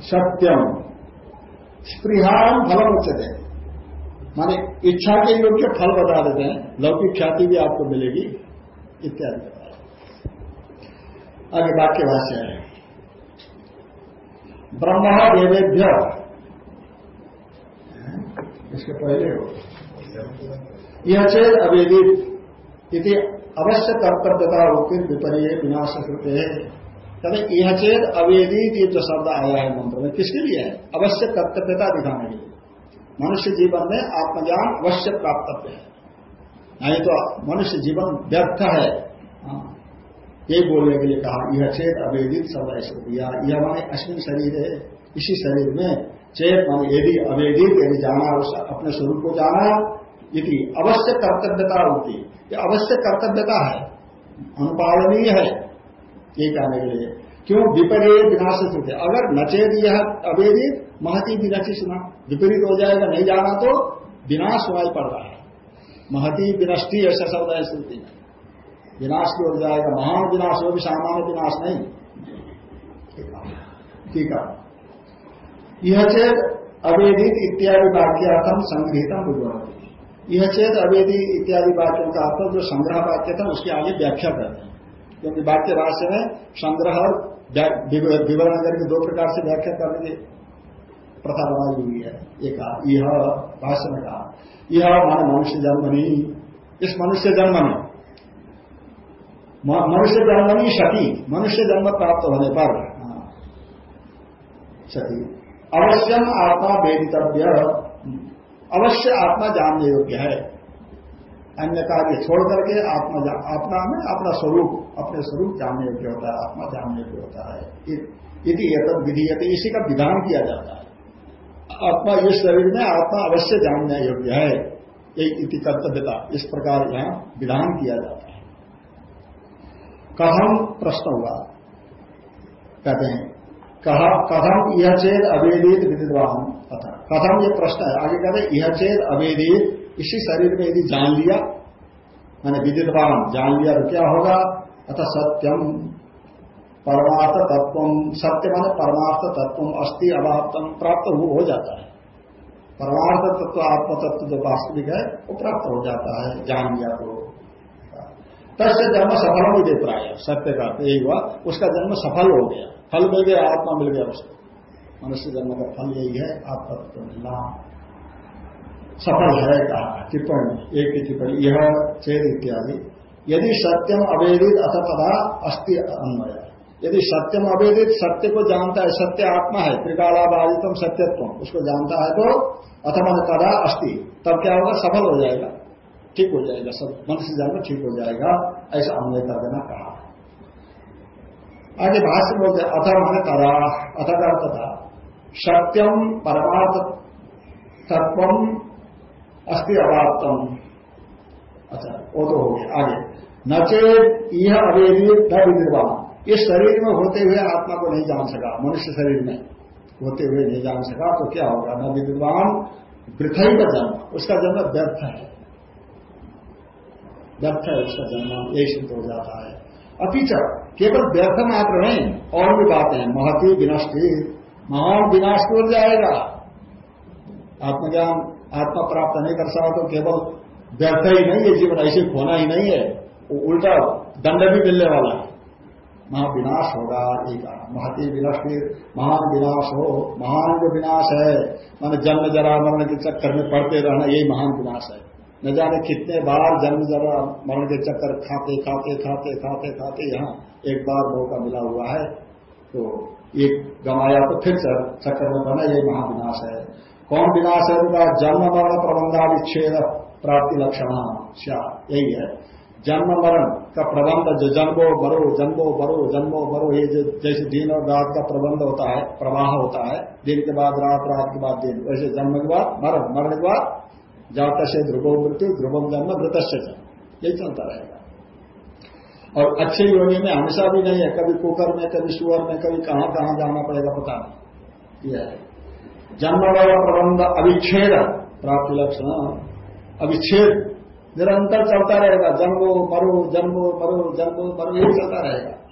सत्यम। स्पृहान फलम उच्चते माने इच्छा के योग्य फल बता देते हैं, लौकिक ख्याति भी आपको मिलेगी, इत्यादि। आगे वाक्य भाष्य है। ब्रह्म देवेभ्य। इसके पहले हो। यह चेत अवेदित इति अवश्य कर्तव्यता होती विपरीय विनाश होते हैं कहते यह चेत अवेदित ये जो शब्द आया है मंत्र में, किसके लिए है? अवश्य कर्तव्यता दिखाने के लिए। मनुष्य जीवन में आत्मज्ञान अवश्य प्राप्तव्य है। नहीं तो मनुष्य जीवन व्यर्थ है। हाँ। ये बोलने के लिए कहा, यह चेत अवेदित शब्द ऐसे दिया यह हमारे अश्विन शरीर है, इसी शरीर में चेत मान यदि अवेदित, यदि जाना अपने स्वरूप को जाना यदि अवश्य कर्तव्यता होती। ये अवश्य कर्तव्यता है, अनुपालनीय है, ये कहने के लिए। क्यों? विपरीत विनाश होते। अगर नचेत यह अवेदित, महती विनाशी सुना, विपरीत हो जाएगा, नहीं जाना तो विनाश सुनाई पड़ रहा है। महती विनष्टि ऐसा शब्द है श्रुति में। विनाश की ओर जाएगा, महान विनाश हो भी सामान्य विनाश नहीं। ठीक है। यह चेत अवेदित इत्यादि वाक्यार्थम संग्रहितम विवरण यह चेत अवेदी इत्यादि वाक्यों का अर्थ जो संग्रह वाक्य था, उसके आगे व्याख्या करते हैं। क्योंकि वाक्य भाष्य में संग्रह और विवरण करके दो प्रकार से व्याख्या करने की प्रथा बनाई हुई है। एक यह भाष्य में कहा, यह मान मनुष्य जन्म नहीं इस मनुष्य जन्म में मनुष्य जन्म नहीं सती मनुष्य जन्म प्राप्त होने पर। सती अवश्यम आत्मा वेदितव्य। अवश्य आत्मा जानने योग्य है। अन्य कार्य छोड़ करके आत्मा आत्मा में अपना स्वरूप, अपने स्वरूप जानने योग्य होता है, आत्मा जानने योग्य होता है। यदि एक विधि इसी का विधान किया जाता है। आत्मा इस शरीर में आत्मा अवश्य जानने योग्य है। यही कर्तव्यता। इस प्रकार यहाँ विधान किया जाता है। कथम प्रश्न हुआ कहते हैं, कहा कथम यह चेत अवेदित विदिवान अथा कथम ये प्रश्न है? आगे कहते हैं यह चेत अवेदित, इसी शरीर में यदि जान लिया, मैंने विदितवान, जान लिया तो क्या होगा? अतः सत्यम परमार्थ तत्व सत्य माने परमार्थ तत्व अस्थि अभावतम प्राप्त हो जाता है। परमार्थ तत्व आत्म तत्व जो वास्तविक है, वो प्राप्त हो जाता है, जान लिया तो। तस्य जन्म सफल हो दे प्राय। सत्य का यही हुआ, उसका जन्म सफल हो गया। फल मिल गया, आत्मा मिल गया उसको। मनुष्य जन्म का फल यही है आत्मा तो मिलना सफल है, कहा, टिप्पणी, एक की टिप्पणी, यह चेत इत्यादि। यदि सत्यम अवेदित तथा अस्थि अन्वय। यदि सत्यम अवेदित, सत्य को जानता है, सत्य आत्मा है, त्रिकालाबाधितम सत्यत्व उसको जानता है तो अथवा तदा अस्थि तब क्या होगा? सफल हो जाएगा। ठीक हो जाएगा, सब मनुष्य जन्म ठीक हो जाएगा, ऐसा अन्वय कर देना कहा। आगे भाष्य बोलते अथ मैंने तदा, अथ तथा सत्यम परमार्थ तत्व अस्थि अवाप्तम अच्छा वो तो हो गया। आगे नचेत यह अवेदी न विनिर्वाण इस शरीर में होते हुए आत्मा को नहीं जान सका, मनुष्य शरीर में होते हुए नहीं जान सका तो क्या होगा? न विद्वान वृथई का जन्म, उसका जन्म व्यर्थ है। व्यर्थ है उसका जन्म यही सिद्ध हो जाता है। अपिच केवल व्यर्थ मात्र नहीं, और भी बातें हैं। महती विनष्टि, महान विनाश हो जाएगा। आत्मज्ञान, आत्मा प्राप्त नहीं कर सका तो केवल व्यर्थ ही नहीं है, जीवन ऐसे खोना ही नहीं है। वो उल्टा दंड भी मिलने वाला है। महाविनाश होगा एक महती विनाश महान विनाश हो, महान जो विनाश है, मान जन्म जरा मरण के चक्कर में पड़ते रहना, यही महान विनाश है। न जाने कितने बार जन्म जरा मरण के चक्कर खाते खाते खाते खाते खाते यहाँ एक बार मौका मिला हुआ है। तो एक गमाया तो फिर चक्कर में बना, ये महाविनाश है। कौन विनाश है? उनका जन्म, मरण, प्रबंधाविच्छेद, प्राप्ति लक्षण यही है। जन्म, मरण का प्रबंध, जो जन्मो, मरो जन्मो मरो जन्मो, मरो, ये जो जैसे दिन और रात का प्रबंध होता है, प्रवाह होता है, दिन के बाद रात रात के बाद दिन। वैसे जन्म के बाद मरण मरण के बाद जात से ध्रुवो मृत्यु ध्रुवम जन्म मृत से यही चलता रहेगा। और अच्छे योनि में हमेशा भी नहीं है, कभी कुकर में, कभी सुअर में, कभी कहाँ कहाँ जाना पड़ेगा पता नहीं। यह है। जन्म वाला प्रबंध अभिच्छेद प्राप्ति लक्षण। अभिच्छेद निरंतर चलता रहेगा। जन्मो, मरो जन्मो मरो जन्मो, मरो, यही चलता रहेगा।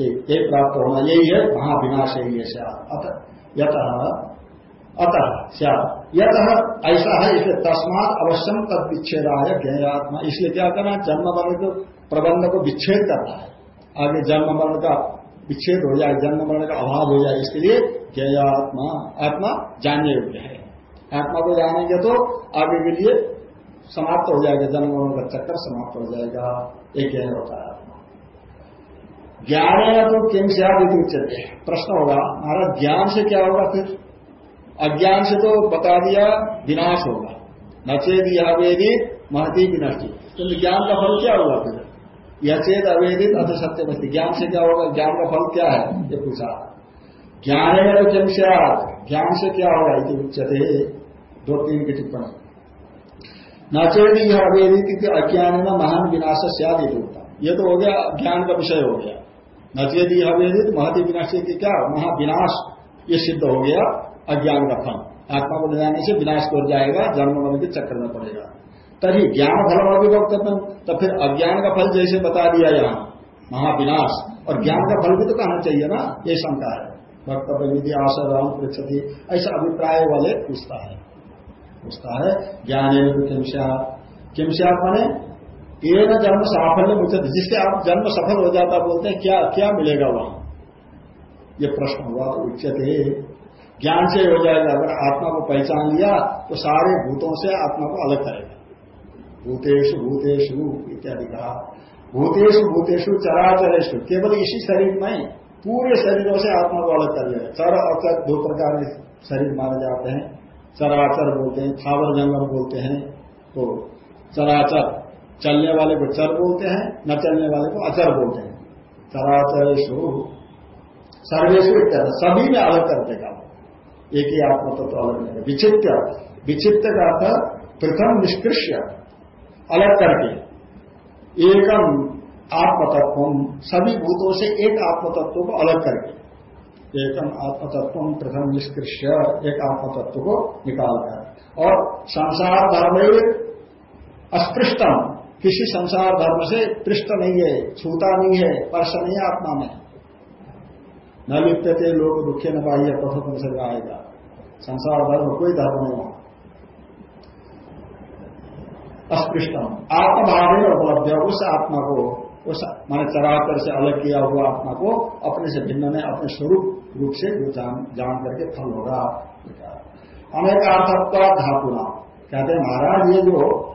यही प्राप्त होना यही है, महाविनाश यही है यत, अतः, श्याम। यत ऐसा है इसलिए तस्मात अवश्यम तद विच्छेदाय ज्ञात्मा इसलिए क्या करना जन्म मरण को, प्रबंध को विच्छेद करना है। आगे जन्म मरण का विच्छेद हो जाए, जन्म मरण का अभाव हो जाए, इसके लिए ज्ञात्मा आत्मा जानने योग्य है। आत्मा को जानेंगे तो आगे के लिए समाप्त हो जाएगा, जन्म वर्ण का चक्कर समाप्त हो जाएगा। एक ज्ञान होता है ज्ञान है तो किम से आप उच्चते प्रश्न होगा हमारा ज्ञान से क्या होगा फिर? अज्ञान से तो बता दिया, विनाश होगा। नचेद अवेदित महती विनष्टि। तो ज्ञान का फल क्या होगा फिर? यचेद अवेदित, अथ सत्य बस्ती ज्ञान से क्या होगा? ज्ञान का फल क्या है? ये पूछा। ज्ञान है किम से ज्ञान से क्या होगा? उच्चते दो तीन की टिप्पणी। नचेदी यह अवेदित अज्ञान में महान विनाश से होता ये तो हो गया, ज्ञान का विषय हो गया। नचेदी अवेदित, महति विनाश क्या? महाविनाश। ये सिद्ध हो गया। अज्ञान का फल आत्मा को ले जाने से विनाश हो जाएगा, जन्म मरण के चक्कर में पड़ेगा। तभी ज्ञान फल अभिवक्तव्य तो फिर अज्ञान का फल जैसे बता दिया यहाँ, महाविनाश। और ज्ञान का फल भी तो कहना चाहिए ना? ये शंका है। वक्तव्य विधि आशा राम, पृथ्वी, ऐसा अभिप्राय वाले पूछता है। पूछता है, ज्ञान किमशा किमशा माने? ये न जन्म साफल्य मुझे जिससे आप जन्म सफल हो जाता बोलते हैं, क्या क्या मिलेगा वहाँ? ये प्रश्न हुआ उच्चते ज्ञान से हो जाएगा। अगर आत्मा को पहचान लिया तो सारे भूतों से आत्मा को अलग करेगा। भूतेशु भूतेशु इत्यादि कहा। भूतेशु भूतेशु चराचरेशु केवल इसी शरीर में पूरे शरीरों से आत्मा को अलग कर दिया चर और दो प्रकार के शरीर माने जाते हैं। चराचर बोलते हैं, थावर जंगल बोलते हैं। तो चराचर, चलने वाले को चर बोलते हैं, न चलने वाले को अचर बोलते हैं। चराचरेशु सर्वेशु इत्यादि, सभी में अलग कर का एक ही आत्मा तो, तो अलग नहीं है विचित्र विचित्र का अर्थ प्रथम निष्कृष्य। अलग करके एकम आत्मतत्व सभी भूतों से एक आत्मतत्व को अलग करके एकम आत्मतत्व प्रथम निष्कृष्य एक आत्मतत्व को निकालकर और संसार धर्म अस्पृष्टम किसी संसार धर्म से पृष्ठ नहीं है छूता नहीं है स्पर्श नहीं है आत्मा में। न लिप्त लोग दुखे न पाइए से आएगा संसार धर्म कोई धर्म नहीं हो अस्पृष्टम. आत्मभाव उपलब्ध उस आत्मा को उस माने चराकर से अलग किया हुआ आत्मा को अपने से भिन्न में अपने स्वरूप रूप से जो जान, जान करके फल होगा। अनेकार्थत्व धातुना कहते हैं महाराज ये जो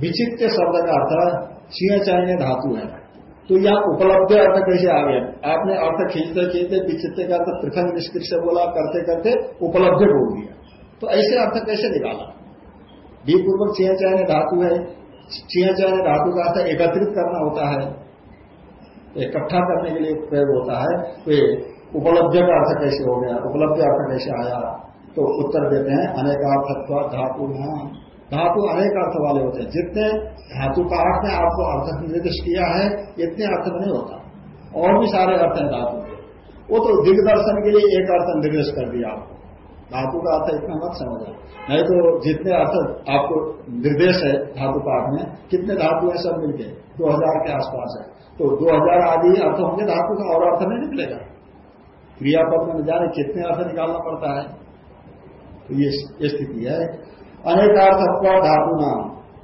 विचित्र शब्द का अर्थ सिंह चाहिए धातु है। तो यहाँ उपलब्ध अर्थ कैसे आ गया? आपने अर्थ खींचते खींचते विचित्र का अर्थ पृथक निष्कृष बोला, करते करते उपलब्ध बोल दिया तो ऐसे अर्थ कैसे निकाला? भी पूर्वक चाहिए धातु है। सिंह चाहिए धातु का अर्थ एकत्रित करना होता है। इकट्ठा करने के लिए प्रयोग होता है। तो उपलब्ध का अर्थ कैसे हो गया? उपलब्ध अर्थ कैसे आया? तो उत्तर देते हैं, अनेकार्थत्व धातु धातु अनेक अर्थ वाले होते हैं। जितने धातु अर्थ में आपको अर्थ निर्देश किया है, इतने अर्थ नहीं होता। और भी सारे अर्थ हैं धातु के। वो तो दिग्दर्शन के लिए एक अर्थ निर्देश कर दिया आपको। धातु का अर्थ इतना मत समझा। नहीं तो जितने अर्थ आपको निर्देश है धातु पाठ में, कितने धातु है सब मिलके? दो हज़ार के आसपास है। तो दो हज़ार आदि अर्थ होंगे धातु का, और अर्थ नहीं निकलेगा। क्रियापद में जाने कितने अर्थ निकालना पड़ता है। तो ये स्थिति है। अनेकार्थत्व धातु नाम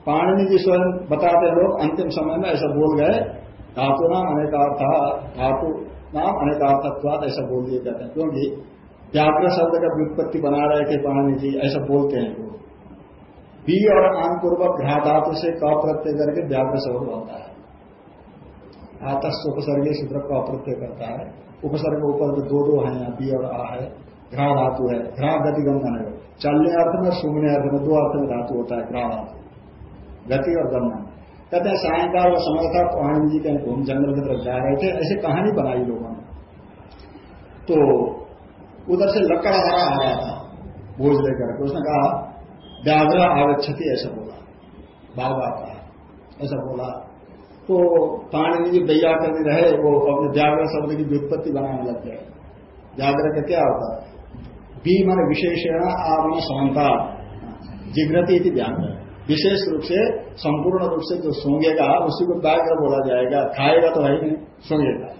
पाणिनि जी स्वयं बताते लोग अंतिम समय में ऐसा बोल गए धातु नाम अनेकार्थ धातु नाम अनेकार्थत्वाद ऐसा बोल दिए कहते हैं। क्योंकि व्याघ्र शब्द का व्युत्पत्ति बना रहे थे पाणिनि जी ऐसा बोलते हैं। लोग बी और आन पूर्वक घ्रा धातु से क प्रत्यय करके व्याघ्र शब्द होता है। आतस उपसर्ग सूत्र क प्रत्यय करता है। उपसर्ग ऊपर जो दो दो हैं, यहाँ बी और आ है। घ्रा धातु है। घ्रा गति गमन है। चलने अर्थ में, सुनने अर्थ में, दो अर्थ में धातु होता है धातु गति और गमन कहते हैं, सायंकाल और समय था पौहानी जी कहीं घूम जंगल की तरफ़ जा रहे थे, ऐसे कहानी बनाई लोगों ने। तो उधर से लकड़ हरा आ रहा था भोज लेकर उसने कहा व्याघ्र आवच्छति ऐसा बोला। बाघ आता है ऐसा बोला। तो पाणी जी दैया करने रहे, वो अपने व्याघ्र शब्द की व्युत्पत्ति बनाने लग गए। व्याघ्र का क्या होता है? बी मन विशेषण आवन समता जिग्रति व्याघ्र विशेष रूप से, संपूर्ण रूप से जो सोंगेगा, उसी को व्याघ्र बोला जाएगा। खाएगा तो है नहीं, सोंगेगा।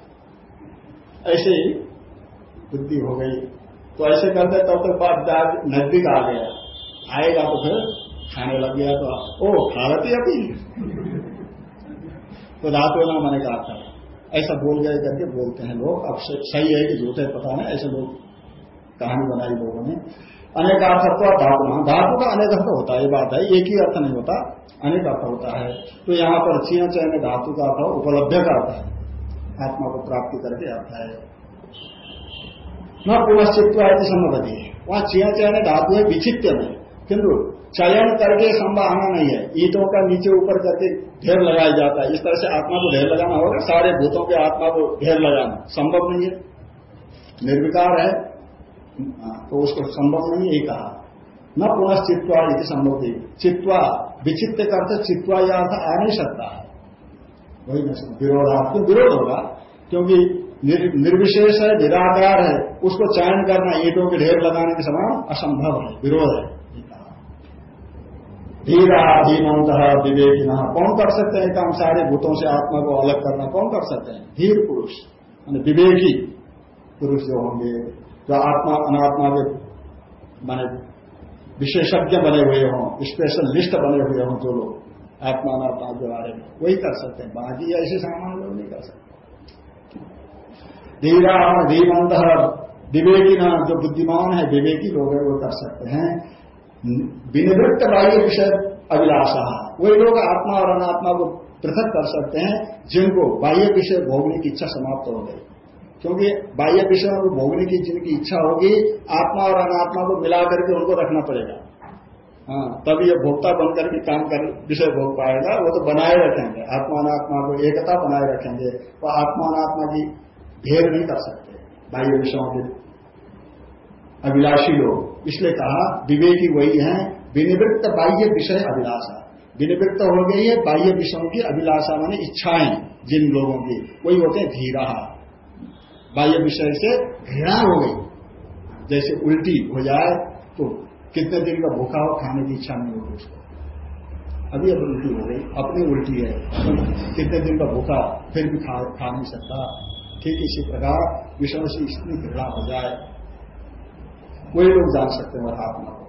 ऐसे ही बुद्धि हो गई। तो ऐसे करते तब तक बात नज़दीक आ गया। आएगा तो फिर खाने लग गया तो ओ खा रही अभी? तो धातु ना मैंने कहा था। ऐसा बोल गए करके बोलते हैं लोग। अब सही है कि झूठे पता नहीं, ऐसे लोग कहानी बनाई लोगों ने। अनेक अर्थत्व धातु। धातु का अनेक अर्थ होता है ये बात है। एक ही अर्थ नहीं होता अनेक अर्थ होता है। तो यहाँ पर चिया चयन धातु का अर्थ उपलब्ध का अर्थ है। आत्मा को प्राप्ति करके अर्थ है। न पुनश्चित्व ऐसी संभवती। वहाँ चिया चयन धातु है विचित्र में किंतु चयन करके संभावना नहीं है। ईटों का नीचे ऊपर करके ढेर लगाया जाता है। इस तरह से आत्मा को ढेर लगाना होगा सारे भूतों के आत्मा को ढेर लगाना। संभव नहीं है। निर्विकार है हाँ, तो उसको संभव नहीं यही कहा। न पुनः चित्वा यदि संभव थी चित्वा, विचित्र करते चित्वा यह अर्थ आ नहीं सकता है। वही विरोधात्मक विरोध होगा, क्योंकि निर्विशेष है निराकार है, उसको चयन करना, ईटों के ढेर लगाने के समान असंभव है, विरोध है धीरा धीमंत विवेकी न कौन कर सकते हैं काम सारे भूतों से आत्मा को अलग करना? कौन कर सकते हैं? धीर पुरुष। विवेकी पुरुष जो होंगे। जो आत्मा, अनात्मा के माने विशेषज्ञ बने हुए हों स्पेशलिस्ट बने हुए हों जो लोग आत्मा, अनात्मा के बारे में, वही कर सकते हैं। बाकी ऐसे सामान्य लोग नहीं कर सकते। धीरा धीमंत विवेकी ना जो बुद्धिमान है, विवेकी लोग है, वो कर सकते हैं। विनिवृत्त बाह्य विषय अभिलाषा, वही लोग आत्मा और अनात्मा को पृथक कर सकते हैं, जिनको बाह्य विषय भोगने की इच्छा समाप्त हो गई। क्योंकि बाह्य विषय को भोगने की जिनकी इच्छा होगी, आत्मा और अनात्मा को मिला करके उनको रखना पड़ेगा। हाँ तभी ये भोक्ता बनकर के काम कर, विषय भोग पाएगा, वो तो बनाए रखेंगे। आत्मा अनात्मा को एकता बनाए रखेंगे, वो आत्मा अनात्मा की भेद नहीं कर सकते, बाह्य विषयों के अभिलाषी लोग। इसलिए कहा, विवेकी वही है, विनिवृत्त बाह्य विषय अभिलाषा। विनिवृत्त हो गई है बाह्य विषयों की अभिलाषा मानी इच्छाएँ, जिन लोगों की। वही होते हैं धीरा। बाह्य विषय से घृणा हो गई। जैसे उल्टी हो जाए तो कितने दिन का भूखा हो, खाने की इच्छा नहीं होगी उसको। अभी अब उल्टी हो गई, अपनी उल्टी है। कितने दिन का भूखा, फिर भी खा खा नहीं सकता। ठीक इसी प्रकार, विषय से इतनी घृणा हो जाए। वही लोग जान सकते हैं आत्मा को।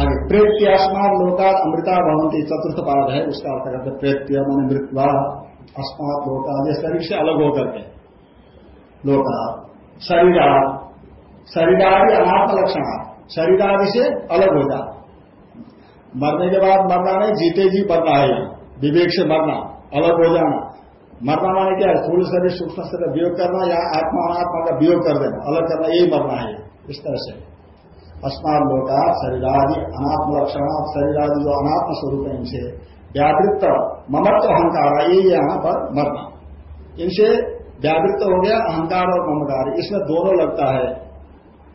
आगे प्रेत्यासमान लोका अमृता भवंती चतुर्थ पाद है, उसका अर्थ करते प्रेत्य मान मृत्वा अस्मात लोका, ये शरीर से अलग होकर के। लोका, शरीर, शरीरादि अनात्म लक्षण, शरीरादि से अलग हो जा मरने के बाद मरना नहीं, जीते जी मरना है विवेक से मरना, अलग हो जाना। मरना माने क्या है? स्थूल शरीर सूक्ष्म शरीर वियोग करना या आत्मा अनात्मा का वियोग कर देना, अलग करना, यही मरना है। इस तरह से। अस्मात लोका, शरीरादि अनात्म लक्षण, शरीरादि जो अनात्म स्वरूप है इनसे व्यावृत्त ममत्व अहंकार ये यहाँ पर मरना इनसे व्यावृत्त हो गया अहंकार और ममकार। इसमें दोनों लगता है,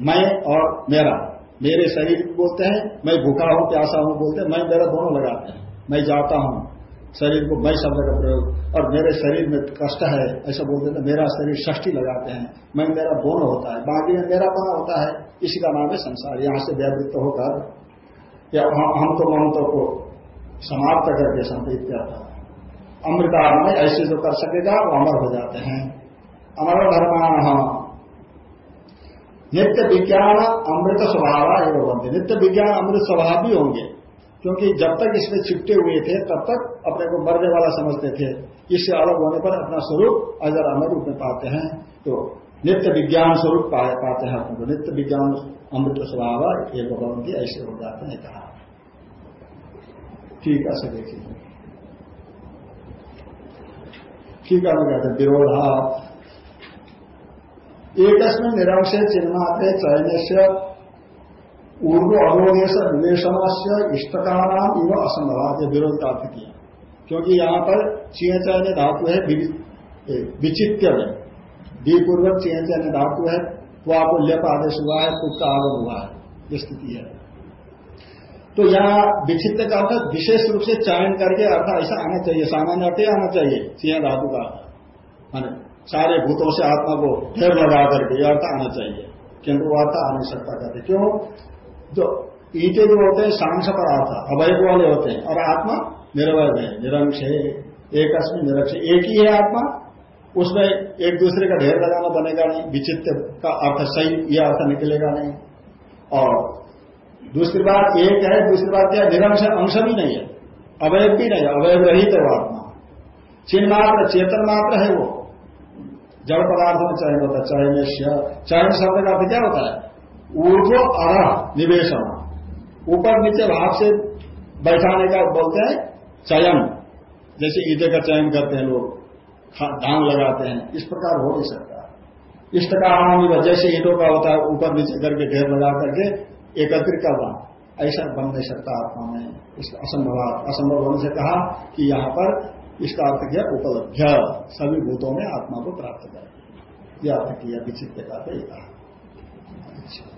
मैं और मेरा। मेरे शरीर बोलते हैं, मैं भूखा हूँ, प्यासा हूँ बोलते हैं, मैं मेरा दोनों लगाते हैं। मैं जाता हूँ, शरीर को मैं शब्द का प्रयोग। और मेरे शरीर में कष्ट है, ऐसा बोलते हैं मेरा शरीर षष्ठी लगाते हैं। मैं मेरा दोनों होता है, बाकी में मेरा बना होता है। इसी का नाम है संसार। यहाँ से व्यावृत्त होकर, या हम तो ममतों को समाप्त करके संपित करता है अमृता में ऐसे जो कर सकेगा, वो अमर हो जाते हैं। अमर धर्मान नित्य विज्ञान अमृत स्वभाव एवं बनते नित्य विज्ञान अमृत स्वभाव भी होंगे। क्योंकि जब तक इसमें चिपटे हुए थे, तब तक अपने को मरने वाला समझते थे। इससे अलग होने पर अपना स्वरूप अजर अमर रूप में पाते हैं। तो नित्य विज्ञान स्वरूप पाते हैं अपने को। नित्य विज्ञान अमृत स्वभाव एक भवंती ऐसे हो जाते हैं कहा। ठीक है से देखिए। ठीक है कहते हैं विरोधा एक निरंश चिन्मात्रे चयन से ऊर्व अवोदेश निवेशन से इष्टका नाम इव असंभवात विरोध का अर्थ किया। क्योंकि यहाँ पर चीय चयन धातु है विचित्र में द्विपूर्वक चीय चयन धातु है आपको लेप आदेश हुआ है कुछ का आगम हुआ है। स्थिति है। तो यहाँ विचित्र का अर्थ विशेष रूप से चयन करके अर्थ ऐसा आना चाहिए, सामान्य अर्थ आना चाहिए चीय धातु का अर्थ। सारे भूतों से आत्मा को फेर लगा करके यह अर्थ आना चाहिए, किंतु वो अर्थ आ नहीं सकता कहते क्यों? जो ईटे जो होते हैं, सांस पदार्थ अवैध वाले होते हैं, और आत्मा निर्वय है निरंश है एक निरक्ष एक ही है आत्मा। उसमें एक दूसरे का ढेर लगाना बनेगा नहीं, विचित्र का अर्थ सही यह अर्थ निकलेगा नहीं। और दूसरी बात एक है, दूसरी बात क्या निरंश अंश भी नहीं है। अवैध भी नहीं है अवैध रहित है वो आत्मा। चिन्ह मात्र, चेतन मात्र है वो। जड़ पदार्थ में चयन होता है चयन चयन शब्द का अर्थ क्या होता है? ऊर्जो अर निवेशन ऊपर नीचे भाव से बैठाने का बोलते हैं, चयन। जैसे ईटे का चयन करते हैं लोग धान लगाते हैं, इस प्रकार हो नहीं सकता। इष्ट का आनंद जैसे ईटों का होता है, ऊपर नीचे करके ढेर लगा करके एकत्रित करना ऐसा बन नहीं सकता आत्मा में इस असंभव असंभव होने से कहा कि यहाँ पर इसका अर्थ किया उपलब्ध सभी भूतों में आत्मा को प्राप्त कर। यह अर्थ किया, विचित्र का कहा। आगे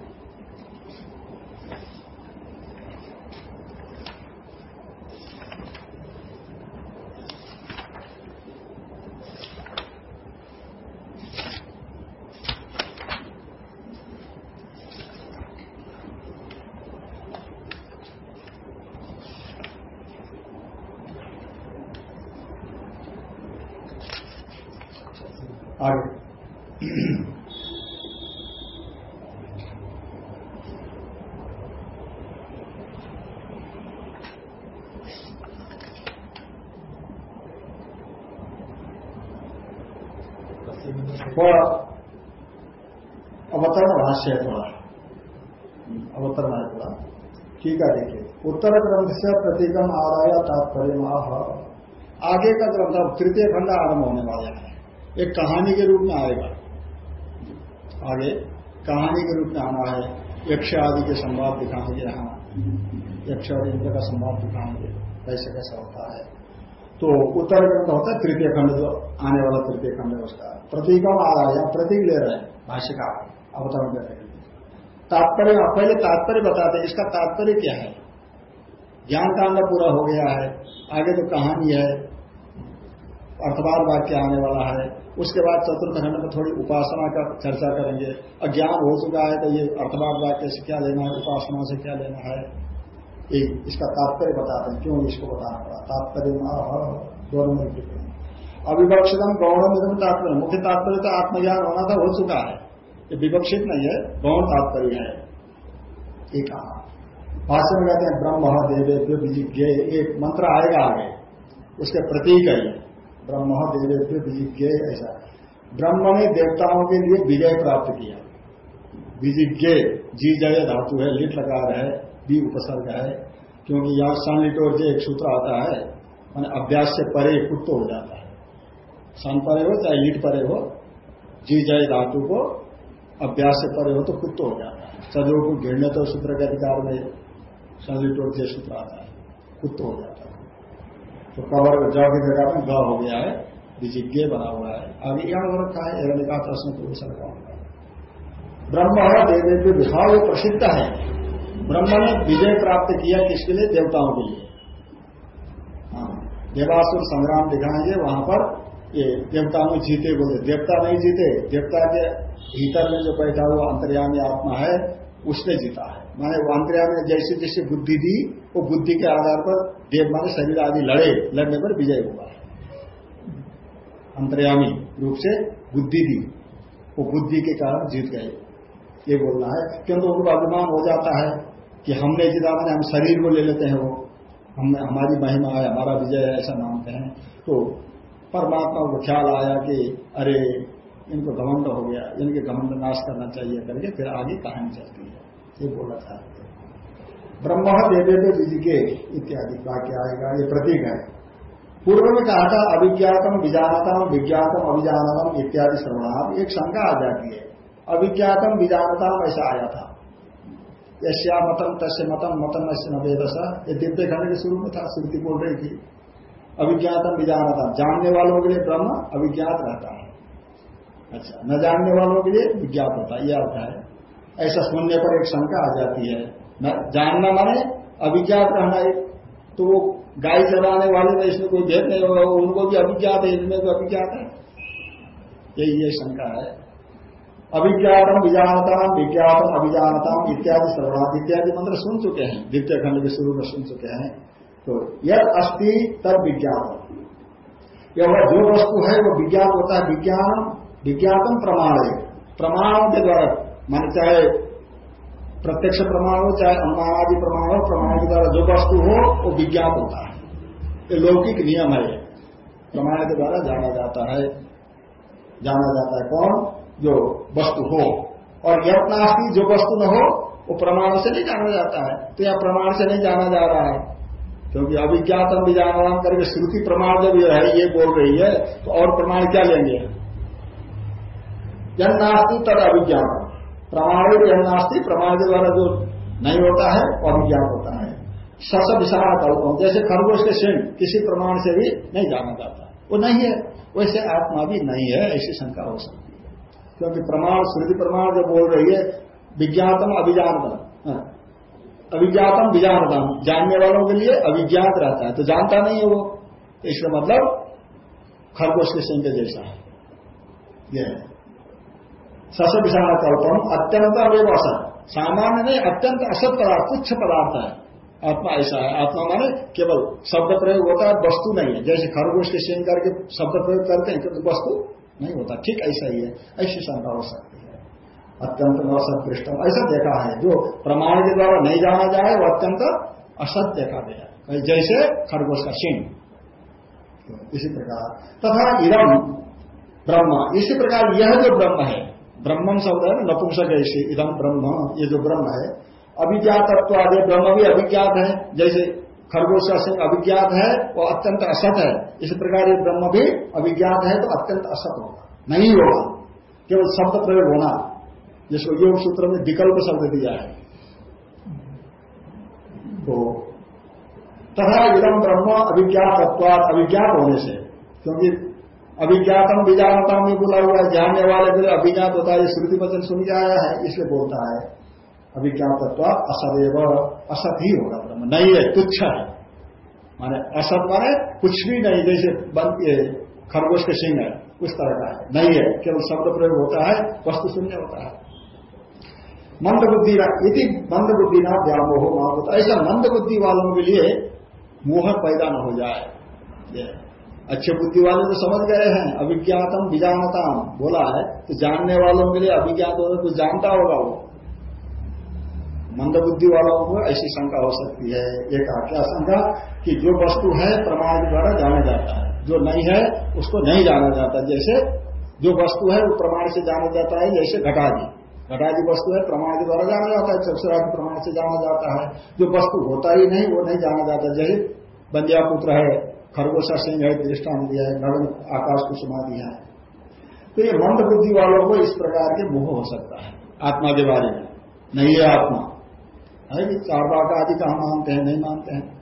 थोड़ा अवतरण भाष्य है थोड़ा। अवतरण है थोड़ा। ठीक है देखिए उत्तर ग्रंथ से प्रतीकम आदाया तात्पर्य आगे का ग्रंथ, अब तृतीय खंड आरंभ होने वाला है। एक कहानी के रूप में आएगा। आगे, कहानी के रूप में आना है। यक्ष आदि के संवाद दिखाएँगे यहाँ। यक्ष और इंद्र का संवाद दिखाएँगे। कैसे कैसा होता है। तो उत्तर ग्रंथ होता है? तृतीय खंड जो आने वाला तृतीय खंड है उसका। प्रतीकों आ रहा है प्रतीक ले रहे हैं भाष्य का अवतरण दे रहे हैं। तात्पर्य पहले तात्पर्य बताते हैं, इसका तात्पर्य क्या है? ज्ञान कांड पूरा हो गया है, आगे तो कहानी है, अर्थवाद वाक्य आने वाला है, उसके बाद चतुर्थ खंड में थोड़ी उपासना का चर्चा करेंगे। अज्ञान हो चुका है तो ये अर्थवाद वाक्य से क्या लेना है, उपासना से क्या लेना है? एक इसका तात्पर्य बताते हैं, क्यों इसको बताना पड़ा? तात्पर्य दोनों में अविवक्षितम गौण में तात्पर्य, मुख्य तात्पर्य तो आत्मज्ञान होना था, हो चुका है। ये विवक्षित नहीं है, गौण तात्पर्य है। एक भाषण में कहते हैं, ब्रह्म देवे विजिज्ञ एक मंत्र आएगा आगे। उसके प्रतीक है ब्रह्म देवे विजिज्ञ ऐसा। ब्रह्म ने देवताओं के लिए विजय प्राप्त किया। विजिज्ञ जी जय धातु है, लिट लगा है। बी उपसर्ग है, क्योंकि यहाँ सन लिटोर से एक सूत्र आता है, मैंने अभ्यास से परे कुत्तो हो जाता है। सन परे हो चाहे लीट परे हो जी जय धातु को, अभ्यास से परे हो तो कुत्तो हो जाता है। सजो को घेरने तो सूत्र के अधिकार में सन लिटोर से सूत्र आता है, कुत्तो हो जाता है। तो कवर ज की जगह में ग हो गया है, विजिज्ञ बना हुआ है। आगे यहाँ हो रखा है? एवं का प्रश्न पुरुष रखा होगा ब्रह्म देवेंद्र विभाग प्रसिद्ध है। ब्रह्म ने विजय प्राप्त किया किसके लिए? देवताओं के लिए। हाँ, देवासुर संग्राम दिखाएँगे वहाँ पर ये देवताओं जीते बोले। देवता नहीं जीते देवता के भीतर में जो बैठा हुआ अंतर्यामी आत्मा है उसने जीता है। माने वो अंतर्यामी जैसे जैसे बुद्धि दी वो बुद्धि के आधार पर देव माने शरीर आदि लड़े लड़ने पर विजय हुआ। है अंतर्यामी रूप से बुद्धि दी वो बुद्धि के कारण जीत गए। ये बोलना है क्योंकि उनको अभिमान हो जाता है। कि हमने जितना मैंने हम शरीर को ले लेते हैं वो। हम हमारी महिमा है, हमारा विजय है, ऐसा मानते हैं। तो परमात्मा को ख्याल आया कि अरे, इनको घमंड हो गया, इनके घमंड नाश करना चाहिए करके फिर आगे कहानी चलती है। ये बोला था। ब्रह्म देवे विधि के इत्यादि वाक्य आएगा, ये प्रतीक है। पूर्व में कहा था अभिज्ञातम विजानतम, विज्ञातम अभिजानतम इत्यादि श्रवणाम एक शंका आ जाती है अभिज्ञातम विजानतम ऐसा आया था। यश्या मतम, तस्य मतम मतम अश्य नवेदशा ये दिव्य खंड के शुरू में था, श्रुति बोल रही थी। अभिज्ञातम विजानता जानने वालों के लिए ब्रह्म अभिज्ञात रहता है। अच्छा न जानने वालों के लिए विज्ञात होता है यह अर्थ है। ऐसा सुनने पर एक शंका आ जाती है। न, जानना माने अभिज्ञात रहना एक। तो वो गाय चलाने वाले में इसमें कोई भेद नहीं होगा, उनको भी अभिज्ञात है, इनमें भी अभिज्ञात है। यही ये शंका है। अभिज्ञातम, विजानताम, विज्ञातम, अभिजानताम इत्यादि सर्वनाथ इत्यादि मंत्र सुन चुके हैं। द्वितीय खंड के शुरू में सुन चुके हैं। तो यह अस्थि तब विज्ञान। यह जो वस्तु है, वो विज्ञात होता है विज्ञान, विज्ञातम प्रमाण। है प्रमाण के द्वारा, मान चाहे प्रत्यक्ष प्रमाण हो, चाहे अनुमानादि प्रमाण हो, प्रमाण के द्वारा जो वस्तु हो, वो विज्ञात होता है। ये लौकिक नियम है। प्रमाण के द्वारा जाना जाता है। जाना जाता है कौन? जो वस्तु हो। और यत्नास्ती जो वस्तु न हो, वो प्रमाण से नहीं जाना जाता है। तो यह प्रमाण से नहीं जाना जा रहा है। क्योंकि अभिज्ञातम विजान करके श्रुति प्रमाण जब ये है, ये बोल रही है तो और प्रमाण क्या लेंगे? यन्नास्ती तद अभिज्ञान। प्रमाण यन्नास्ती प्रमाण के द्वारा जो नहीं होता है, वो अभिज्ञान होता है। सस विशाल कल्पम जैसे खरगोश के सिंह, किसी प्रमाण से भी नहीं जाना जाता। वो नहीं है। वैसे आत्मा भी नहीं है, ऐसी शंका हो सकती क्योंकि प्रमाण श्रुति प्रमाण जो बोल रही है विज्ञातम अभिजानतम। हाँ। अभिज्ञातम विजानतम। जानने वालों के लिए अभिज्ञात रहता है। तो जानता नहीं है वो। तो इसका मतलब खरगोश के सिंह के जैसा है। यह सस विषाण कल्पम अत्यंत अवयव असत। सामान्य नहीं अत्यंत असत पदार्थ कुछ पदार्थ है। आत्मा ऐसा है। आत्मा माने केवल शब्द प्रयोग होता है वस्तु नहीं है। जैसे खरगोश के सिंह करके शब्द प्रयोग करते हैं क्योंकि वस्तु नहीं होता। ठीक ऐसा ही है। ऐसी शंका हो सकती है। अत्यंत असत पृष्ठम ऐसा देखा है। जो प्रमाण के द्वारा नहीं जाना जाए, वो अत्यंत असत देखा गया जैसे खरगोश का सिंह तो इसी प्रकार। तथा इरम ब्रह्म। इसी प्रकार यह जो ब्रह्म है, ब्रह्मम शब्द है नपुंसक ऐसे इदम ब्रह्म। ये जो ब्रह्म है अभिज्ञात तत्व आदि ब्रह्म भी अभिज्ञात है। जैसे खरगोश का सिंह अभिज्ञात है, वो अत्यंत असत है। इस प्रकार ये ब्रह्म भी अभिज्ञात है तो अत्यंत असत होगा। नहीं होगा, केवल शब्द प्रयोग होना। जिसको योग सूत्र में विकल्प शब्द दिया है। तो तथा इदम ब्रह्म अभिज्ञात अभिज्ञात होने से, क्योंकि अभिज्ञातम विजानता में बोला हुआ है जानने वाले के लिए अभिज्ञात होता है श्रुति वचन सुन जाया है, इसलिए बोलता है। अभिज्ञात तत्व असदैव असत ही होगा। ब्रह्म नहीं है, तुच्छ है। माने असत माने कुछ भी नहीं, जैसे खरगोश के सिंह है, उस तरह का है। नहीं है, केवल शब्द प्रयोग होता है, वस्तु शून्य होता है। मंद बुद्धि यदि मंद बुद्धि ना व्यामोह होता ऐसा मंद बुद्धि वालों के लिए मोह पैदा न हो जाए। अच्छे बुद्धि वाले तो समझ गए हैं, अभिज्ञातम विजानताम। बोला है तो जानने वालों के लिए अभिज्ञात होगा कुछ जानता होगा वो। मंद बुद्धि वालों को ऐसी शंका हो सकती है। एक क्या शंका? कि जो वस्तु है प्रमाण के द्वारा जाना जाता है। जो नहीं है, उसको नहीं जाना जाता। जैसे जो वस्तु है, वो प्रमाण से जाना जाता है, जैसे घटा दी घटादि वस्तु है, प्रमाण के द्वारा जाना जाता है। चक्षुरादि प्रमाण से जाना जाता है। जो वस्तु होता ही नहीं, वो नहीं जाना जाता। जैसे बंदिया पुत्र है, खरगोशा सिंह है दृष्टान दिया है गगन आकाश को सुना दिया है। तो ये मंद बुद्धि वालों को इस प्रकार के मोह हो सकता है, आत्मा के बारे में। नहीं है आत्मा। है कि चार बाग आदि कहा मानते हैं, नहीं मानते हैं।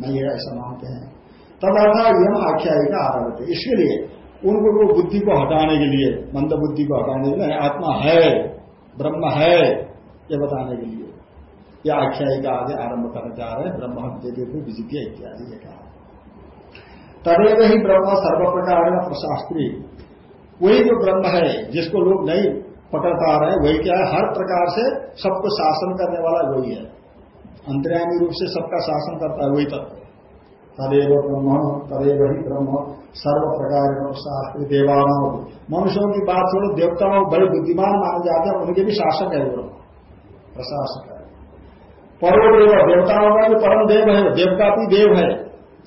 नहीं है ऐसा मानते हैं। तब तदर्था यम आख्यायिका आरभ है। इसके लिए उनको वो बुद्धि को हटाने के लिए, मंद बुद्धि को हटाने के लिए आत्मा है, ब्रह्म है, ये बताने के लिए। यह आख्यायिका आगे आरंभ करना चाह रहे हैं, ब्रह्म, देवे को विजितिया इत्यादि ये कहा तदेव ही ब्रह्म सर्व प्रकार प्रशास्त्री। वही जो ब्रह्म है, जिसको लोग नहीं पकड़ पा रहे हैं, वही क्या है? हर प्रकार से सबको शासन करने वाला वही है। अंतर्यामी रूप से सबका शासन करता है, वही तत्व। तदेव ब्रह्म तदेव ही ब्रह्म सर्व प्रकार शास्त्र देवाना मनुष्यों की बात छोड़ो, देवताओं को बड़े बुद्धिमान माने जाते हैं, उनके भी शासक है वो प्रशासक है। परम देव देवताओं का भी परम देव है देव का भी देव है।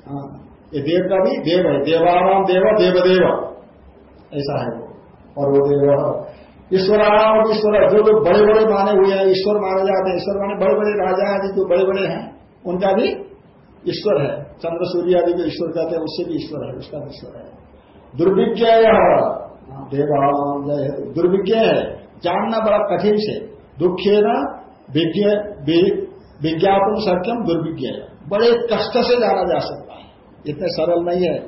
हाँ ये देव का भी देव है। देवानाम देव, देवदेव। ऐसा है वो। देव ईश्वराम ईश्वर जो लोग बड़े बड़े माने हुए हैं, ईश्वर माने जाते हैं। ईश्वर माने बड़े बड़े राजा आदि जो बड़े बड़े हैं, उनका भी ईश्वर है। चंद्र, सूर्य आदि को ईश्वर कहते हैं, उससे भी ईश्वर है, उसका भी ईश्वर है। दुर्विज्ञ देवान जय। दुर्विज्ञ है। जानना बड़ा कठिन से। दुखे न विज्ञापन सक्यम दुर्विज्ञ है। बड़े कष्ट से जाना जा सकता है। इतने सरल नहीं है।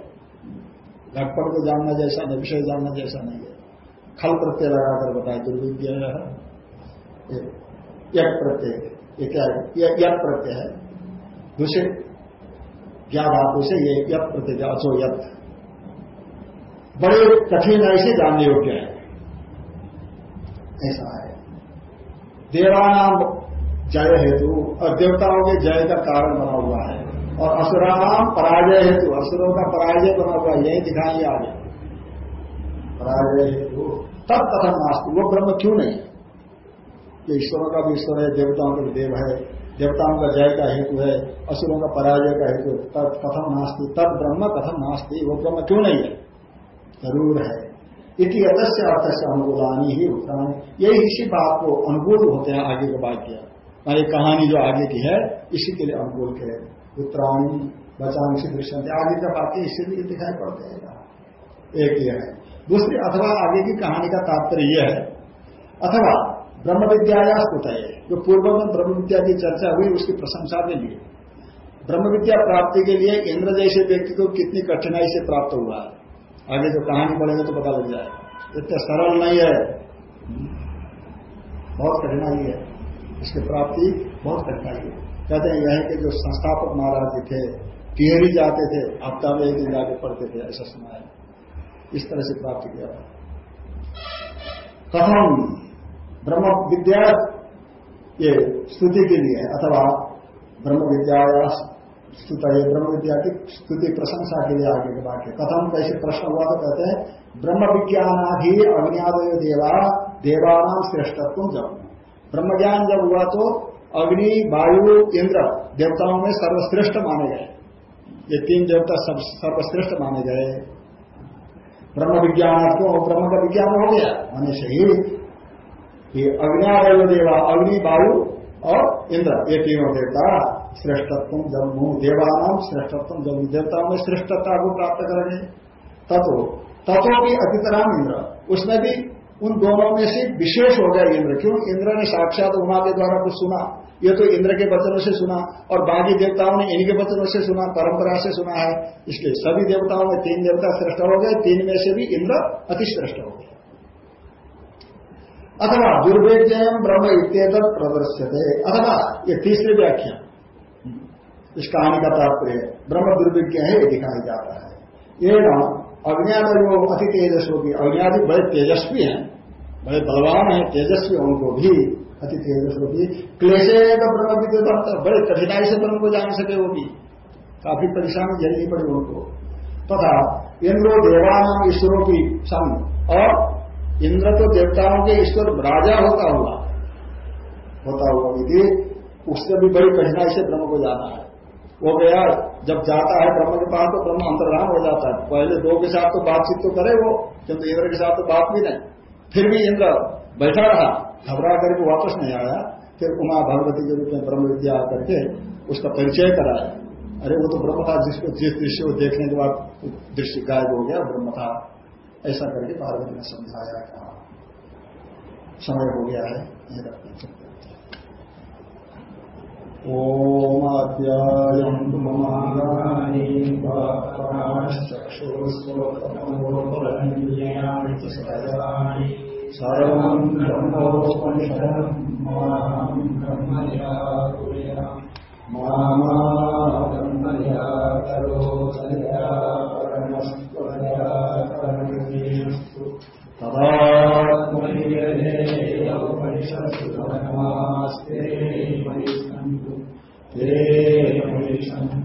घटपट को जानना जैसा नहीं, विषय जानना जैसा नहीं है। खल प्रत्यय लगाकर बताए दुर्विज्ञ यक प्रत्यय प्रत्यय है। दूसरे ज्ञा धातु से ये यप प्रतिज्ञा अचो यप बड़े कठिन ऐसे जानने योग्य है। ऐसा है देवानाम जय हेतु और देवताओं के जय का कारण बना हुआ है और असुराम पराजय हेतु, असुरों का पराजय बना हुआ है। यही दिखाएँगे आगे पराजय हेतु तब कथम नास्तु वो ब्रह्म क्यों नहीं? ये ईश्वरों का भी ईश्वर है, देवताओं का भी देव है। देवताओं का जय का हेतु है, असुरों का पराजय का हेतु तब कथम नास्ती तब ब्रह्म कथम नास्ती वो ब्रह्म क्यों नहीं है? ज़रूर है। इति अदस्य अर्थ से अनुकूलानी ही उत्तराणी यही इसी बात को अनुकूल होते हैं आगे के वाक्य। हमारी कहानी जो आगे की है, इसी के लिए अनुकूल के उत्तराणी, बचाने से दृश्य आगे का वाक्य इसीलिए दिखाई पड़ते हैं। एक यह है। दूसरी अथवा आगे की कहानी का तात्पर्य यह है। अथवा ब्रह्म विद्याया स्तुत है जो पूर्व में ब्रह्म विद्या की चर्चा हुई, उसकी प्रशंसा के लिए। ब्रह्म विद्या प्राप्ति के लिए इंद्र जैसे व्यक्ति को कितनी कठिनाई से प्राप्त हुआ है? आगे जो कहानी पढ़ेंगे तो पता लग जाए इतना सरल नहीं है। बहुत कठिनाई है। इसकी प्राप्ति बहुत कठिनाई है। कहते हैं, यह कि जो संस्थापक महाराज थे टिहरी जाते थे, हफ़्ता में एक दिन जाके पढ़ते थे, ऐसा सुना है इस तरह से प्राप्त किया था। कथम ब्रह्म विद्या ये स्तुति के लिए अथवा ब्रह्म विद्या स्तुत है, ब्रह्म विद्या की स्तुति प्रशंसा के लिए आगे के वाक्य। कथम कैसे प्रश्न हुआ तो कहते हैं, ब्रह्म विज्ञानाधि अग्नियादय देवा देवानाम श्रेष्ठत्व जब ब्रह्म ज्ञान जब हुआ तो अग्नि, वायु, इंद्र देवताओं में सर्वश्रेष्ठ माने गए। ये तीन देवता सर्वश्रेष्ठ माने गए। ब्रह्म विज्ञान क्यों ब्रह्म का विज्ञान हो गया। होने से ये अग्नियादय देवा, अग्नि, वायु और इंद्र, ये तीनों देवता, श्रेष्ठत्व जम्मू देवानाम श्रेष्ठत्व जम्मू देवताओं में श्रेष्ठता को प्राप्त करेंगे। तत्व तत्व की अतितराम इंद्र। उसमें भी उन दोनों में से विशेष हो गया इंद्र। क्यों? इंद्र ने साक्षात उमा के द्वारा कुछ सुना। ये तो इंद्र के वचनों से सुना और बाकी देवताओं ने इनके वचनों से सुना, परंपरा से सुना है। इसलिए सभी देवताओं में तीन देवता श्रेष्ठ हो गए, तीन में से भी इंद्र अति श्रेष्ठ हो गए। अथवा दुर्वेद्य ब्रह्म इत्येतत प्रदर्श्य थे अथवा ये तीसरी व्याख्या। इस कहानी का तात्पर्य, ब्रह्म दुर्विज्ञ है ये दिखाई जाता है। ये न अज्ञान अति तेजस्वी अज्ञाति बड़े तेजस्वी हैं, बड़े बलवान हैं, तेजस्वी उनको भी। अति तेजस्वी क्लेशे का ब्रह्म विद्युत बड़े कठिनाई से ब्रह्म को जान सके भी। काफ़ी परेशानी झेलनी पड़ी उनको। तथा इंद्रो देवान ईश्वरों की सम, और इंद्र तो देवताओं के ईश्वर राजा होता हुआ होता हुआ विधि उससे भी बड़ी कठिनाई से ब्रह्म को जाना है। वो गया, जब जाता है ब्रह्म के पास तो ब्रह्म अंतर्धान हो जाता है। पहले दो के साथ तो बातचीत तो करे वो किंतु इंद्र के साथ तो बात भी नहीं। फिर भी इंद्र बैठा रहा घबरा करके वापस नहीं आया। फिर उमा भगवती के रूप में ब्रह्म विद्या करके उसका परिचय कराया। अरे, वो तो ब्रह्म था, जिसको, जिस दृश्य को देखने के बाद दृश्य गायब हो गया, ब्रह्म था। ऐसा करके पार्वती ने समझाया, कहा। समय हो गया है नहीं रखना चक्षुस्वतमोपरञ्जयानि सर्वम् ब्रह्मोपनिषदम् माम् ब्रह्म निराकुर्या मामा ब्रह्म निराकरोदया परमस्त्वया करणीयस्तु तदात्मनियदेवोपनिषत्सु धर्मास्ते मयि सन्तु ते मयि सन्तु